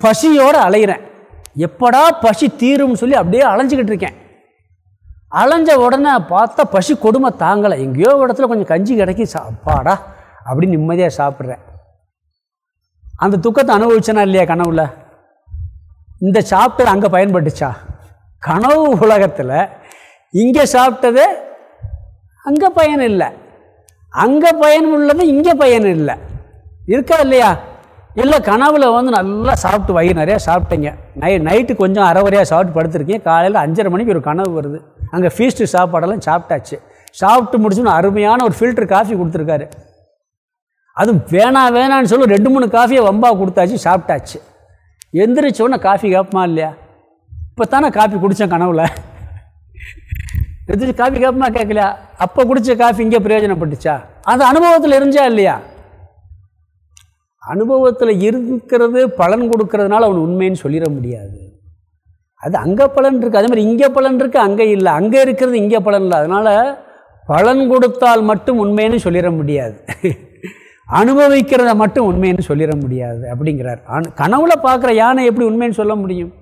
பசியோடு அலைகிறேன் எப்படா பசி தீரும்னு சொல்லி அப்படியே அலைஞ்சிக்கிட்டு இருக்கேன். அலைஞ்ச உடனே பார்த்தா பசி கொடுமை தாங்கலை. எங்கேயோ இடத்துல கொஞ்சம் கஞ்சி கிடைக்கி சாப்பாடா அப்படி நிம்மதியாக சாப்பிட்றேன். அந்த துக்கத்தை அனுபவிச்சனா இல்லையா கனவுல? இந்த சாப்பிட்டது அங்கே பயன்பட்டுச்சா? கனவு உலகத்தில் இங்கே சாப்பிட்டது அங்கே பயன் இல்லை. அங்கே பயன் உள்ளது இங்கே பயன் இல்லை. இருக்கா இல்லையா? இல்லை கனவில் வந்து நல்லா சாப்பிட்டு வயிறு நிறையா சாப்பிட்டீங்க. நை நைட்டு கொஞ்சம் அரைவரையாக சாப்பிட்டு படுத்துருக்கீங்க காலையில் அஞ்சரை மணிக்கு ஒரு கனவு வருது. அங்கே ஃபீஸ்ட்டு சாப்பாடெல்லாம் சாப்பிட்டாச்சு. சாப்பிட்டு முடிச்சுன்னு அருமையான ஒரு ஃபில்டர் காஃபி கொடுத்துருக்காரு. அது வேணாம் வேணான்னு சொல்லி ரெண்டு மூணு காஃபியை வம்பா கொடுத்தாச்சு சாப்பிட்டாச்சு. எந்திரிச்சோடனே காஃபி கேட்பமா இல்லையா? இப்போ தானே காஃபி குடித்தேன் கனவில். எந்திரிச்சு காஃபி கேட்பமா கேட்கலையா? அப்போ குடித்த காஃபி இங்கே பிரயோஜனப்பட்டுச்சா? அந்த அனுபவத்தில் இருந்துச்சா இல்லையா? அனுபவத்தில் இருக்கிறது பலன் கொடுக்கறதுனால அவன் உண்மைன்னு சொல்லிட முடியாது. அது அங்கே பலன் இருக்குது அதே மாதிரி இங்கே பலன் இருக்குது அங்கே இல்லை. அங்கே இருக்கிறது இங்கே பலன் இல்லை. அதனால் பலன் கொடுத்தால் மட்டும் உண்மைன்னு சொல்லிட முடியாது. அனுபவிக்கிறத மட்டும் உண்மைன்னு சொல்லிட முடியாது அப்படிங்கிறார். அனு கனவுல பார்க்குற யானை எப்படி உண்மைன்னு சொல்ல முடியும்?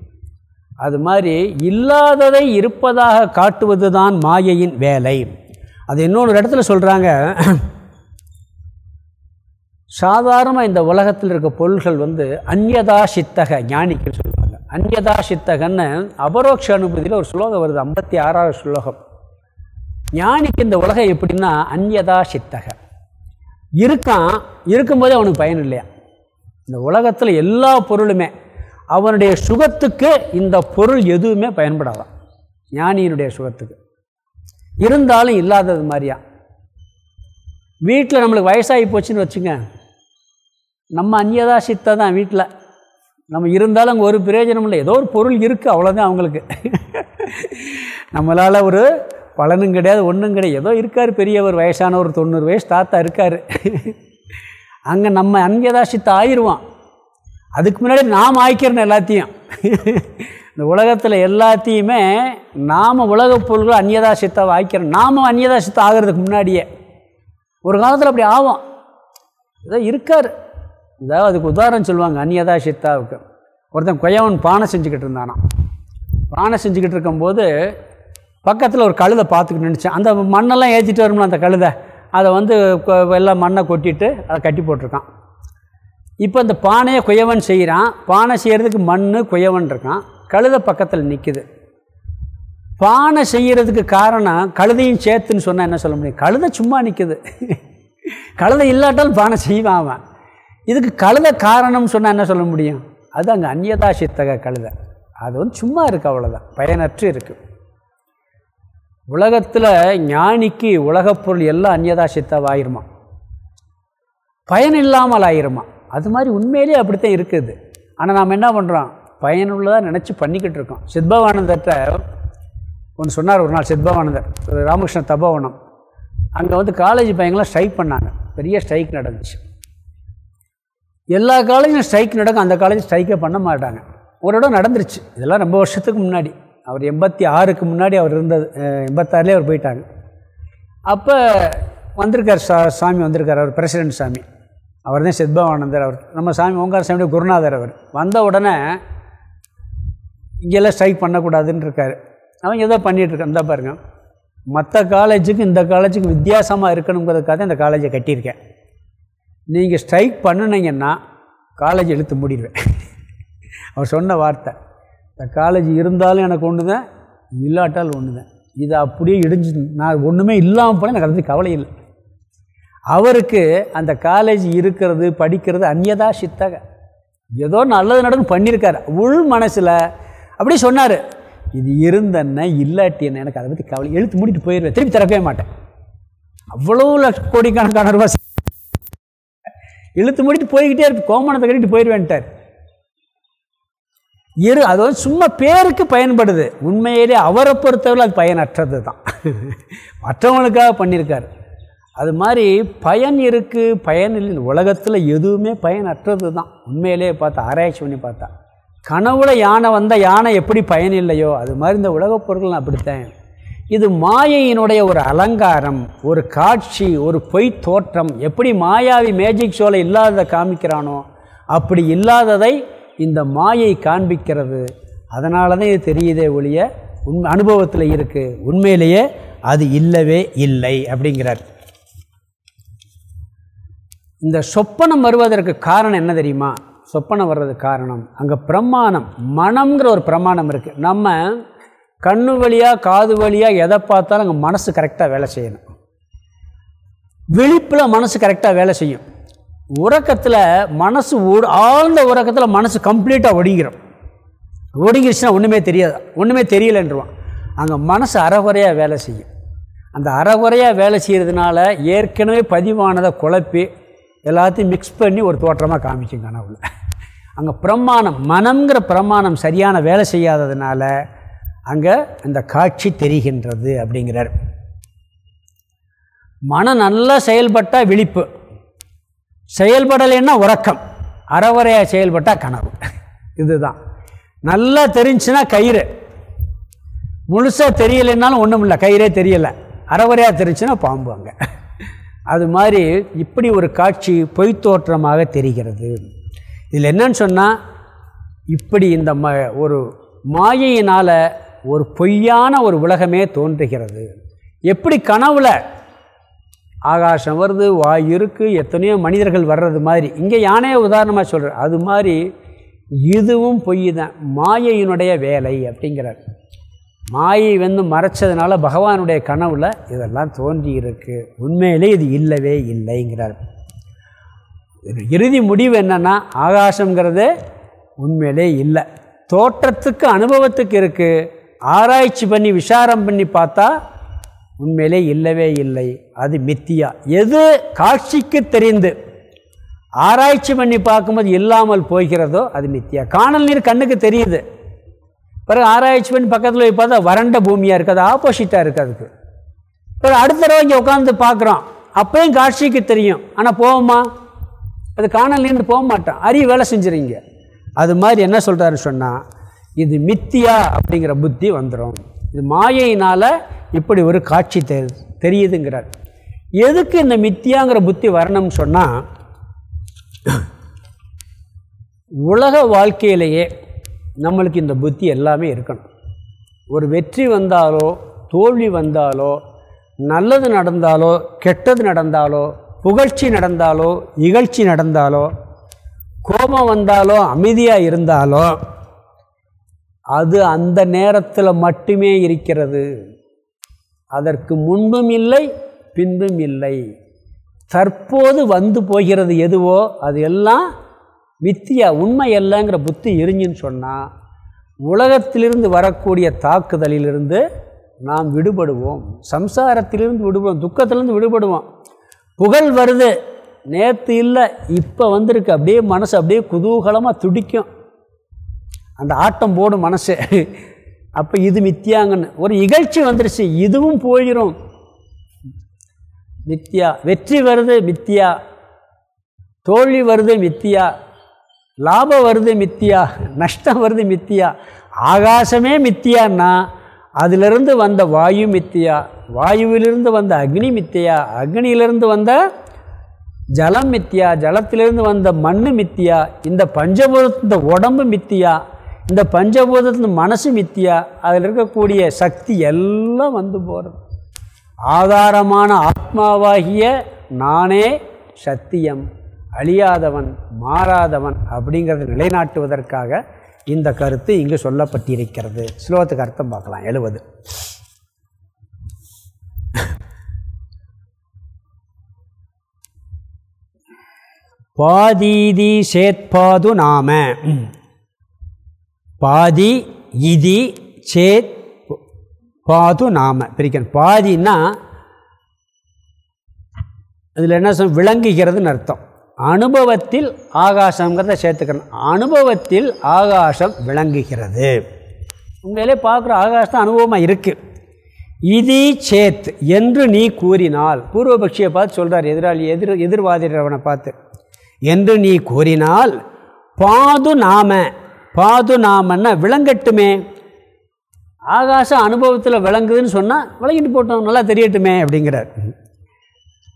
அது மாதிரி இல்லாததை இருப்பதாக காட்டுவது தான் மாயையின் வேலை. அது இன்னொரு இடத்துல சொல்கிறாங்க சாதாரணமாக இந்த உலகத்தில் இருக்க பொருள்கள் வந்து அந்யதா சித்தக ஞானிக்கு சொல்லுவாங்க. அந்யதா சித்தகன்னு அபரோக்ஷ அனுபூதியில் ஒரு ஸ்லோகம் வருது ஐம்பத்தி ஆறாவது ஸ்லோகம். ஞானிக்கு இந்த உலகம் எப்படின்னா அந்யதா சித்தக. இருக்கான் இருக்கும்போதே அவனுக்கு பயன் இல்லையா? இந்த உலகத்தில் எல்லா பொருளுமே அவனுடைய சுகத்துக்கு இந்த பொருள் எதுவுமே பயன்படாதான். ஞானியினுடைய சுகத்துக்கு. இருந்தாலும் இல்லாதது மாதிரியா? வீட்டில் நம்மளுக்கு வயசாகி போச்சுன்னு வச்சுங்க நம்ம அந்நியதா சித்தை தான் வீட்டில் நம்ம இருந்தாலும் அங்கே ஒரு பிரயோஜனம் இல்லை. ஏதோ ஒரு பொருள் இருக்குது அவ்வளோதான் அவங்களுக்கு. நம்மளால் ஒரு பலனும் கிடையாது ஒன்றும் கிடையாது. ஏதோ இருக்கார் பெரியவர் வயசான ஒரு தொண்ணூறு வயசு தாத்தா இருக்கார். அங்கே நம்ம அங்கேதா சித்தம் ஆயிடுவான். அதுக்கு முன்னாடி நாம் ஆய்க்கிறோம் எல்லாத்தையும். இந்த உலகத்தில் எல்லாத்தையுமே நாம் உலகப் பொருள்கள் அந்நியதா சித்தாவை ஆய்க்கிறோம். நாம் அந்நியதா சித்தம் ஆகிறதுக்கு முன்னாடியே. ஒரு காலத்தில் அப்படி ஆகும் ஏதோ இருக்கார். அதாவது அதுக்கு உதாரணம் சொல்லுவாங்க அந்நியதா சித்தாவுக்கு. ஒருத்தன் கொயவன் பானை செஞ்சுக்கிட்டு இருந்தானா பானை செஞ்சுக்கிட்டு இருக்கும்போது பக்கத்தில் ஒரு கழுதை பார்த்துக்கிட்டு நினச்சேன் அந்த மண்ணெல்லாம் ஏற்றிட்டு வரும்ல அந்த கழுதை. அதை வந்து எல்லாம் மண்ணை கொட்டிட்டு அதை கட்டி போட்டிருக்கான். இப்போ இந்த பானையை குயவன் செய்கிறான் பானை செய்கிறதுக்கு மண் குயவன் இருக்கான். கழுதை பக்கத்தில் நிற்குது பானை செய்கிறதுக்கு காரணம் கழுதையும் சேர்த்துன்னு சொன்னால் என்ன சொல்ல முடியும்? கழுதை சும்மா நிற்குது கழுதை இல்லாட்டாலும் பானை செய்வான் அவன். இதுக்கு கழுதை காரணம்னு சொன்னால் என்ன சொல்ல முடியும்? அது அங்கே அந்நியதா சித்தக கழுதை. அது வந்து சும்மா இருக்குது அவ்வளோதான் பயனற்று இருக்குது உலகத்தில் ஞானிக்கு உலகப் பொருள் எல்லாம் அந்நியதா சித்தாவாயிருமா பயன் இல்லாமல் ஆயிருமா? அது மாதிரி உண்மையிலே அப்படித்தான் இருக்குது. ஆனால் நாம் என்ன பண்ணுறோம் பயனுள்ளதாக நினச்சி பண்ணிக்கிட்டு இருக்கோம். சித்பவானந்தர்கிட்ட ஒன்று சொன்னார் ஒரு நாள் சித்பவானந்தர் ராமகிருஷ்ண தபோவனம். அங்கே வந்து காலேஜ் பையங்களாம் ஸ்ட்ரைக் பண்ணாங்க. பெரிய ஸ்ட்ரைக் நடந்துச்சு. எல்லா காலேஜும் ஸ்ட்ரைக் நடக்கும். அந்த காலேஜ் ஸ்ட்ரைக்கே பண்ண மாட்டாங்க. ஒரு இடம் நடந்துருச்சு. இதெல்லாம் ரொம்ப வருஷத்துக்கு முன்னாடி. அவர் எண்பத்தி ஆறுக்கு முன்னாடி அவர் இருந்தது. எண்பத்தாறுலேயே அவர் போயிட்டாங்க அப்போ வந்திருக்கார் சா சாமி வந்திருக்கார். அவர் பிரசிடென்ட் சாமி. அவர் தான் சித்பவானந்தர் அவர். நம்ம சாமி ஓங்கார சாமியோட குருநாதர் அவர். வந்த உடனே இங்கெல்லாம் ஸ்ட்ரைக் பண்ணக்கூடாதுன்னு இருக்கார். அவங்க ஏதோ பண்ணிகிட்ருக்கேன் இந்த பாருங்கள் மற்ற காலேஜுக்கு இந்த காலேஜுக்கு வித்தியாசமாக இருக்கணுங்கிறதுக்காக இந்த காலேஜை கட்டியிருக்கேன். நீங்கள் ஸ்ட்ரைக் பண்ணினீங்கன்னா காலேஜ் எழுத்து முடிடுவேன் அவர் சொன்ன வார்த்தை. இந்த காலேஜ் இருந்தாலும் எனக்கு ஒன்று தான் இல்லாட்டாலும் ஒன்று தான் அப்படியே இடிஞ்சு நான் ஒன்றுமே இல்லாமல் போனால் எனக்கு அதை கவலை இல்லை. அவருக்கு அந்த காலேஜ் இருக்கிறது படிக்கிறது அந்நியதா சித்தக. ஏதோ நல்லது நடக்கும் பண்ணியிருக்காரு உள் மனசில் அப்படி சொன்னார். இது இருந்தன்ன இல்லாட்டி என்ன எனக்கு அதை பற்றி கவலை எழுத்து மூடிட்டு போயிடுவேன் திருப்பி திறக்கவே மாட்டேன். அவ்வளோ லட்ச கோடிக்கணக்கான ரூபாய் இழுத்து முடித்து போய்கிட்டே இருப்பேன் கோமணத்தை கட்டிட்டு போயிடுவேன்ட்டார். இரு அது வந்து சும்மா பேருக்கு பயன்படுது. உண்மையிலே அவரை பொறுத்தவரை அது பயனற்றது தான் மற்றவங்களுக்காக பண்ணியிருக்காரு. அது மாதிரி பயன் இருக்குது பயன் இல்லை உலகத்தில் எதுவுமே பயனற்றது தான் உண்மையிலே பார்த்தா ஆராய்ச்சி பண்ணி பார்த்தா. கனவுல யானை வந்தால் யானை எப்படி பயன் இல்லையோ அது மாதிரி இந்த உலகப் பொருட்கள் அப்படித்தான். இது மாயையினுடைய ஒரு அலங்காரம் ஒரு காட்சி ஒரு பொய் தோற்றம். எப்படி மாயாவி மேஜிக் ஷோவில் இல்லாததை காமிக்கிறானோ அப்படி இல்லாததை இந்த மாயை காண்பிக்கிறது. அதனால தான் இது தெரியுதே ஒழிய உண் அனுபவத்தில் இருக்குது உண்மையிலேயே அது இல்லவே இல்லை அப்படிங்கிறார். இந்த சொப்பனம் வருவதற்கு காரணம் என்ன தெரியுமா? சொப்பனம் வர்றதுக்கு காரணம் அங்கே பிரமாணம் மனம்ங்கிற ஒரு பிரமாணம் இருக்குது நம்ம கண்ணு வழியாக காது வழியாக எதை பார்த்தாலும் அங்கே மனசு கரெக்டாக வேலை செய்யணும். விழிப்பில் மனசு கரெக்டாக வேலை செய்யும். உறக்கத்தில் மனசு ஆழ்ந்த உறக்கத்தில் மனசு கம்ப்ளீட்டாக ஒடுங்கிடும் ஒடுங்கிருச்சுன்னா ஒன்றுமே தெரியாது. ஒன்றுமே தெரியலன்றுவான். அங்கே மனசு அறகுறையாக வேலை செய்யும். அந்த அறகுறையாக வேலை செய்கிறதுனால ஏற்கனவே பதிவானதை குழப்பி எல்லாத்தையும் மிக்ஸ் பண்ணி ஒரு தோற்றமாக காமிக்கும் கனவுல. அங்கே பிரமாணம் மனம்ங்கிற பிரமாணம் சரியான வேலை செய்யாததுனால அங்கே அந்த காட்சி தெரிகின்றது அப்படிங்கிறார். மனம் நல்லா செயல்பட்டால் விழிப்பு. செயல்படலைன்னா உறக்கம். அறவரையாக செயல்பட்டால் கனவு. இதுதான். நல்லா தெரிஞ்சுன்னா கயிறு. முழுசாக தெரியலைன்னாலும் ஒன்றும் இல்லை கயிறே தெரியலை. அறவரையாக தெரிஞ்சுன்னா பாம்பு அங்கே. அது மாதிரி இப்படி ஒரு காட்சி பொய்த்தோற்றமாக தெரிகிறது. இதில் என்னன்னு சொன்னால் இப்படி இந்த ம ஒரு மாயையினால் ஒரு பொய்யான ஒரு உலகமே தோன்றுகிறது. எப்படி கனவுல ஆகாசம் வருது வாய் இருக்குது எத்தனையோ மனிதர்கள் வர்றது மாதிரி. இங்கே யானையை உதாரணமாக சொல்கிறார் அது மாதிரி இதுவும் பொய் தான் மாயையினுடைய வேலை அப்படிங்கிறார். மாயை வந்து மறைச்சதுனால பகவானுடைய கனவுல இதெல்லாம் தோன்றி இருக்கு உண்மையிலே இது இல்லவே இல்லைங்கிறார். இறுதி முடிவு என்னென்னா ஆகாசங்கிறது உண்மையிலே இல்லை. தோற்றத்துக்கு அனுபவத்துக்கு இருக்குது ஆராய்ச்சி பண்ணி விசாரம் பண்ணி பார்த்தா உண்மையிலே இல்லவே இல்லை. அது மித்தியா. எது காட்சிக்கு தெரிந்து ஆராய்ச்சி பண்ணி பார்க்கும்போது இல்லாமல் போகிறதோ அது மித்தியா. காணல் நீர் கண்ணுக்கு தெரியுது. பிறகு ஆராய்ச்சி பண்ணி பக்கத்தில் போய் பார்த்தா வறண்ட பூமியாக இருக்குது அது ஆப்போசிட்டாக இருக்குது அதுக்கு. பிறகு அடுத்த தடவை இங்கே உட்காந்து பார்க்குறோம். அப்பயும் காட்சிக்கு தெரியும். ஆனால் போவோமா அது காணல் நீர் போக மாட்டோம் அரிய வேலை செஞ்சுறீங்க அது மாதிரி என்ன சொல்கிறாருன்னு சொன்னால் இது மித்தியா அப்படிங்கிற புத்தி வந்துடும் இது மாயையினால் இப்படி ஒரு காட்சி தெ தெரியுதுங்கிறார். எதுக்கு இந்த மித்தியாங்கிற புத்தி வரணும்னு சொன்னால் உலக வாழ்க்கையிலேயே நம்மளுக்கு இந்த புத்தி எல்லாமே இருக்கணும். ஒரு வெற்றி வந்தாலோ தோல்வி வந்தாலோ நல்லது நடந்தாலோ கெட்டது நடந்தாலோ புகழ்ச்சி நடந்தாலோ இகழ்ச்சி நடந்தாலோ கோபம் வந்தாலோ அமைதியாக இருந்தாலோ அது அந்த நேரத்தில் மட்டுமே இருக்கிறது. அதற்கு முன்பும் இல்லை பின்பும் இல்லை. தற்போது வந்து போகிறது எதுவோ அது எல்லாம் மித்தியா உண்மை இல்லைங்கிற புத்தி எரிஞ்சுன்னு சொன்னால் உலகத்திலிருந்து வரக்கூடிய தாக்குதலிலிருந்து நாம் விடுபடுவோம். சம்சாரத்திலிருந்து விடுபடுவோம் துக்கத்திலிருந்து விடுபடுவோம். புகழ் வருது நேற்று இல்லை இப்போ வந்திருக்கு அப்படியே மனசு அப்படியே குதூகலமாக துடிக்கும். அந்த ஆட்டம் போடும் மனசு. அப்போ இது மித்தியாங்கன்னு. ஒரு இகழ்ச்சி வந்துருச்சு. இதுவும் போயிடும் மித்தியா. வெற்றி வருது மித்தியா. தோல்வி வருது மித்தியா. லாபம் வருது மித்தியா. நஷ்டம் வருது மித்தியா. ஆகாசமே மித்தியான்னா அதிலிருந்து வந்த வாயு மித்தியா. வாயுவிலிருந்து வந்த அக்னி மித்தியா. அக்னியிலிருந்து வந்த ஜலம் மித்தியா. ஜலத்திலிருந்து வந்த மண் மித்தியா. இந்த பஞ்சபூதத்து இந்த உடம்பு மித்தியா. இந்த பஞ்சபூதத்து மனசு மித்தியா அதில் இருக்கக்கூடிய சக்தி எல்லாம் வந்து போகிறது ஆதாரமான ஆத்மாவாகிய நானே சத்தியம் அழியாதவன் மாறாதவன் அப்படிங்கிறத நிலைநாட்டுவதற்காக இந்த கருத்து இங்கு சொல்லப்பட்டிருக்கிறது. ஸ்லோகத்துக்கு அர்த்தம் பார்க்கலாம். எழுவது. பாதீதி சேத்பாது நாம. பாதி இதி சேத் பாது நாம. பிரிக்கணும். பாதின்னா இதில் என்ன சொல் விளங்குகிறதுன்னு அர்த்தம். அனுபவத்தில் ஆகாசங்கிறத சேர்த்துக்கணும். அனுபவத்தில் ஆகாசம் விளங்குகிறது. உண்மையிலே பார்க்குற ஆகாசம் அனுபவமாக இருக்குது இதி சேத் என்று நீ கூறினால் பூர்வபக்ஷியை பார்த்து சொல்கிறார் எதிராளி எதிர் எதிர்வாதிரவனை பார்த்து. என்று நீ கூறினால் பாது நாம. பாது நாமன்னா விளங்கட்டுமே. ஆகாசம் அனுபவத்தில் விளங்குதுன்னு சொன்னால் விளங்கிட்டு போட்டோம் நல்லா தெரியட்டுமே அப்படிங்கிறார்.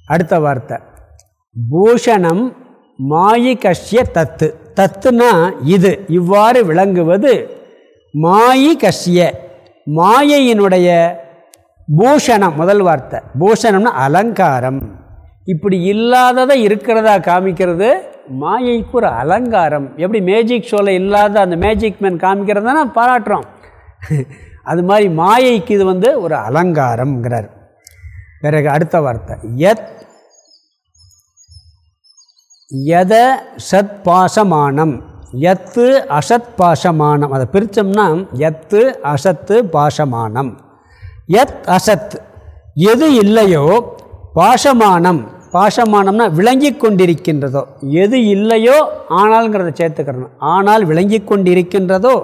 அடுத்த வார்த்தை. பூஷணம் மாயிகஷ்ய தத்து. தத்துனா இது இவ்வாறு விளங்குவது மாயிகஷ்ய. மாயையினுடைய பூஷணம் முதல் வார்த்தை. பூஷணம்னா அலங்காரம். இப்படி இல்லாததை இருக்கிறதா காமிக்கிறது மாயைக்கு ஒரு அலங்காரம். எப்படி மேஜிக் ஷோவில் இல்லாத அந்த மேஜிக் மேன் காமிக்கிறதுனா பாராட்டுறோம். அது மாதிரி மாயைக்கு இது வந்து ஒரு அலங்காரம்ங்கிறார். பிறகு அடுத்த வார்த்தை. எத் எத சத் பாசமானம். எத்து அசத் பாசமானம். அதை பிரித்தோம்னா எத்து அசத்து பாசமானம். எத் அசத் எது இல்லையோ பாசமானம். பாஷமானம்னா விளங்கி கொண்டிருக்கின்றதோ எது இல்லையோ ஆனால்ங்கிறத சேர்த்துக்கிறணும். ஆனால் விளங்கி கொண்டிருக்கின்றதோ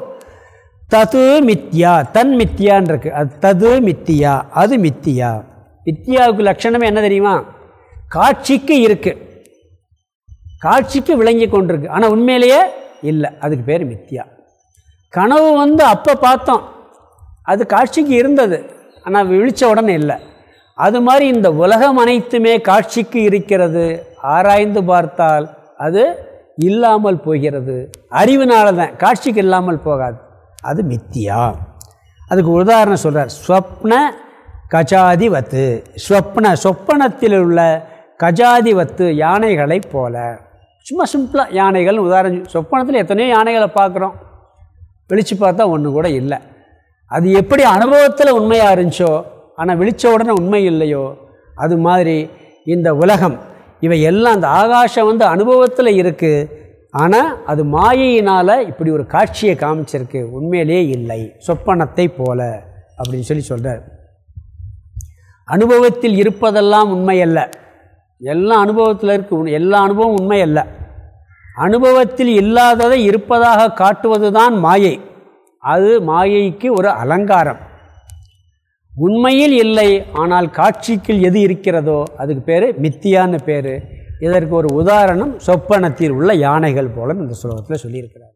தது மித்தியா தன் மித்தியான் அது தது மித்தியா அது மித்தியா. மித்தியாவுக்கு லட்சணமே என்ன தெரியுமா? காட்சிக்கு இருக்குது காட்சிக்கு விளங்கி கொண்டிருக்கு ஆனால் உண்மையிலேயே இல்லை. அதுக்கு பேர் மித்தியா கனவு வந்து அப்போ பார்த்தோம். அது காட்சிக்கு இருந்தது. ஆனால் விழித்த உடனே இல்லை. அது மாதிரி இந்த உலகம் அனைத்துமே காட்சிக்கு இருக்கிறது. ஆராய்ந்து பார்த்தால் அது இல்லாமல் போகிறது. அறிவினால தான் காட்சிக்கு இல்லாமல் போகாது. அது மித்தியா. அதுக்கு உதாரணம் சொல்கிறார் ஸ்வப்ன கஜாதிவத்து ஸ்வப்ன சொப்பனத்தில் உள்ள கஜாதிவத்து யானைகளைப் போல. சும்மா சிம்பிளாக யானைகள் உதாரணம் சொப்பனத்தில் எத்தனையோ யானைகளை பார்க்குறோம். வெளிச்சு பார்த்தா ஒன்று கூட இல்லை. அது எப்படி அனுபவத்தில் உண்மையாக இருந்துச்சோ ஆனால் விழிச்ச உடனே உண்மை இல்லையோ? அது மாதிரி இந்த உலகம் இவை எல்லாம் அந்த ஆகாசம் வந்து அனுபவத்தில் இருக்குது ஆனால் அது மாயையினால் இப்படி ஒரு காட்சியை காமிச்சிருக்கு. உண்மையிலேயே இல்லை. சொப்பனத்தை போல அப்படின்னு சொல்லி சொல்கிறார் அனுபவத்தில் இருப்பதெல்லாம் உண்மை அல்ல எல்லா அனுபவத்தில் இருக்கு. எல்லா அனுபவம் உண்மை அல்ல அனுபவத்தில் இல்லாததை இருப்பதாக காட்டுவது தான் மாயை. அது மாயைக்கு ஒரு அலங்காரம். உண்மையில் இல்லை ஆனால் காட்சிக்குள் எது இருக்கிறதோ அதுக்கு பேர் மித்தியான பேர். இதற்கு ஒரு உதாரணம் சொப்பனத்தில் உள்ள யானைகள் போல இந்த ஸ்லோகத்தில் சொல்லியிருக்கிறார்.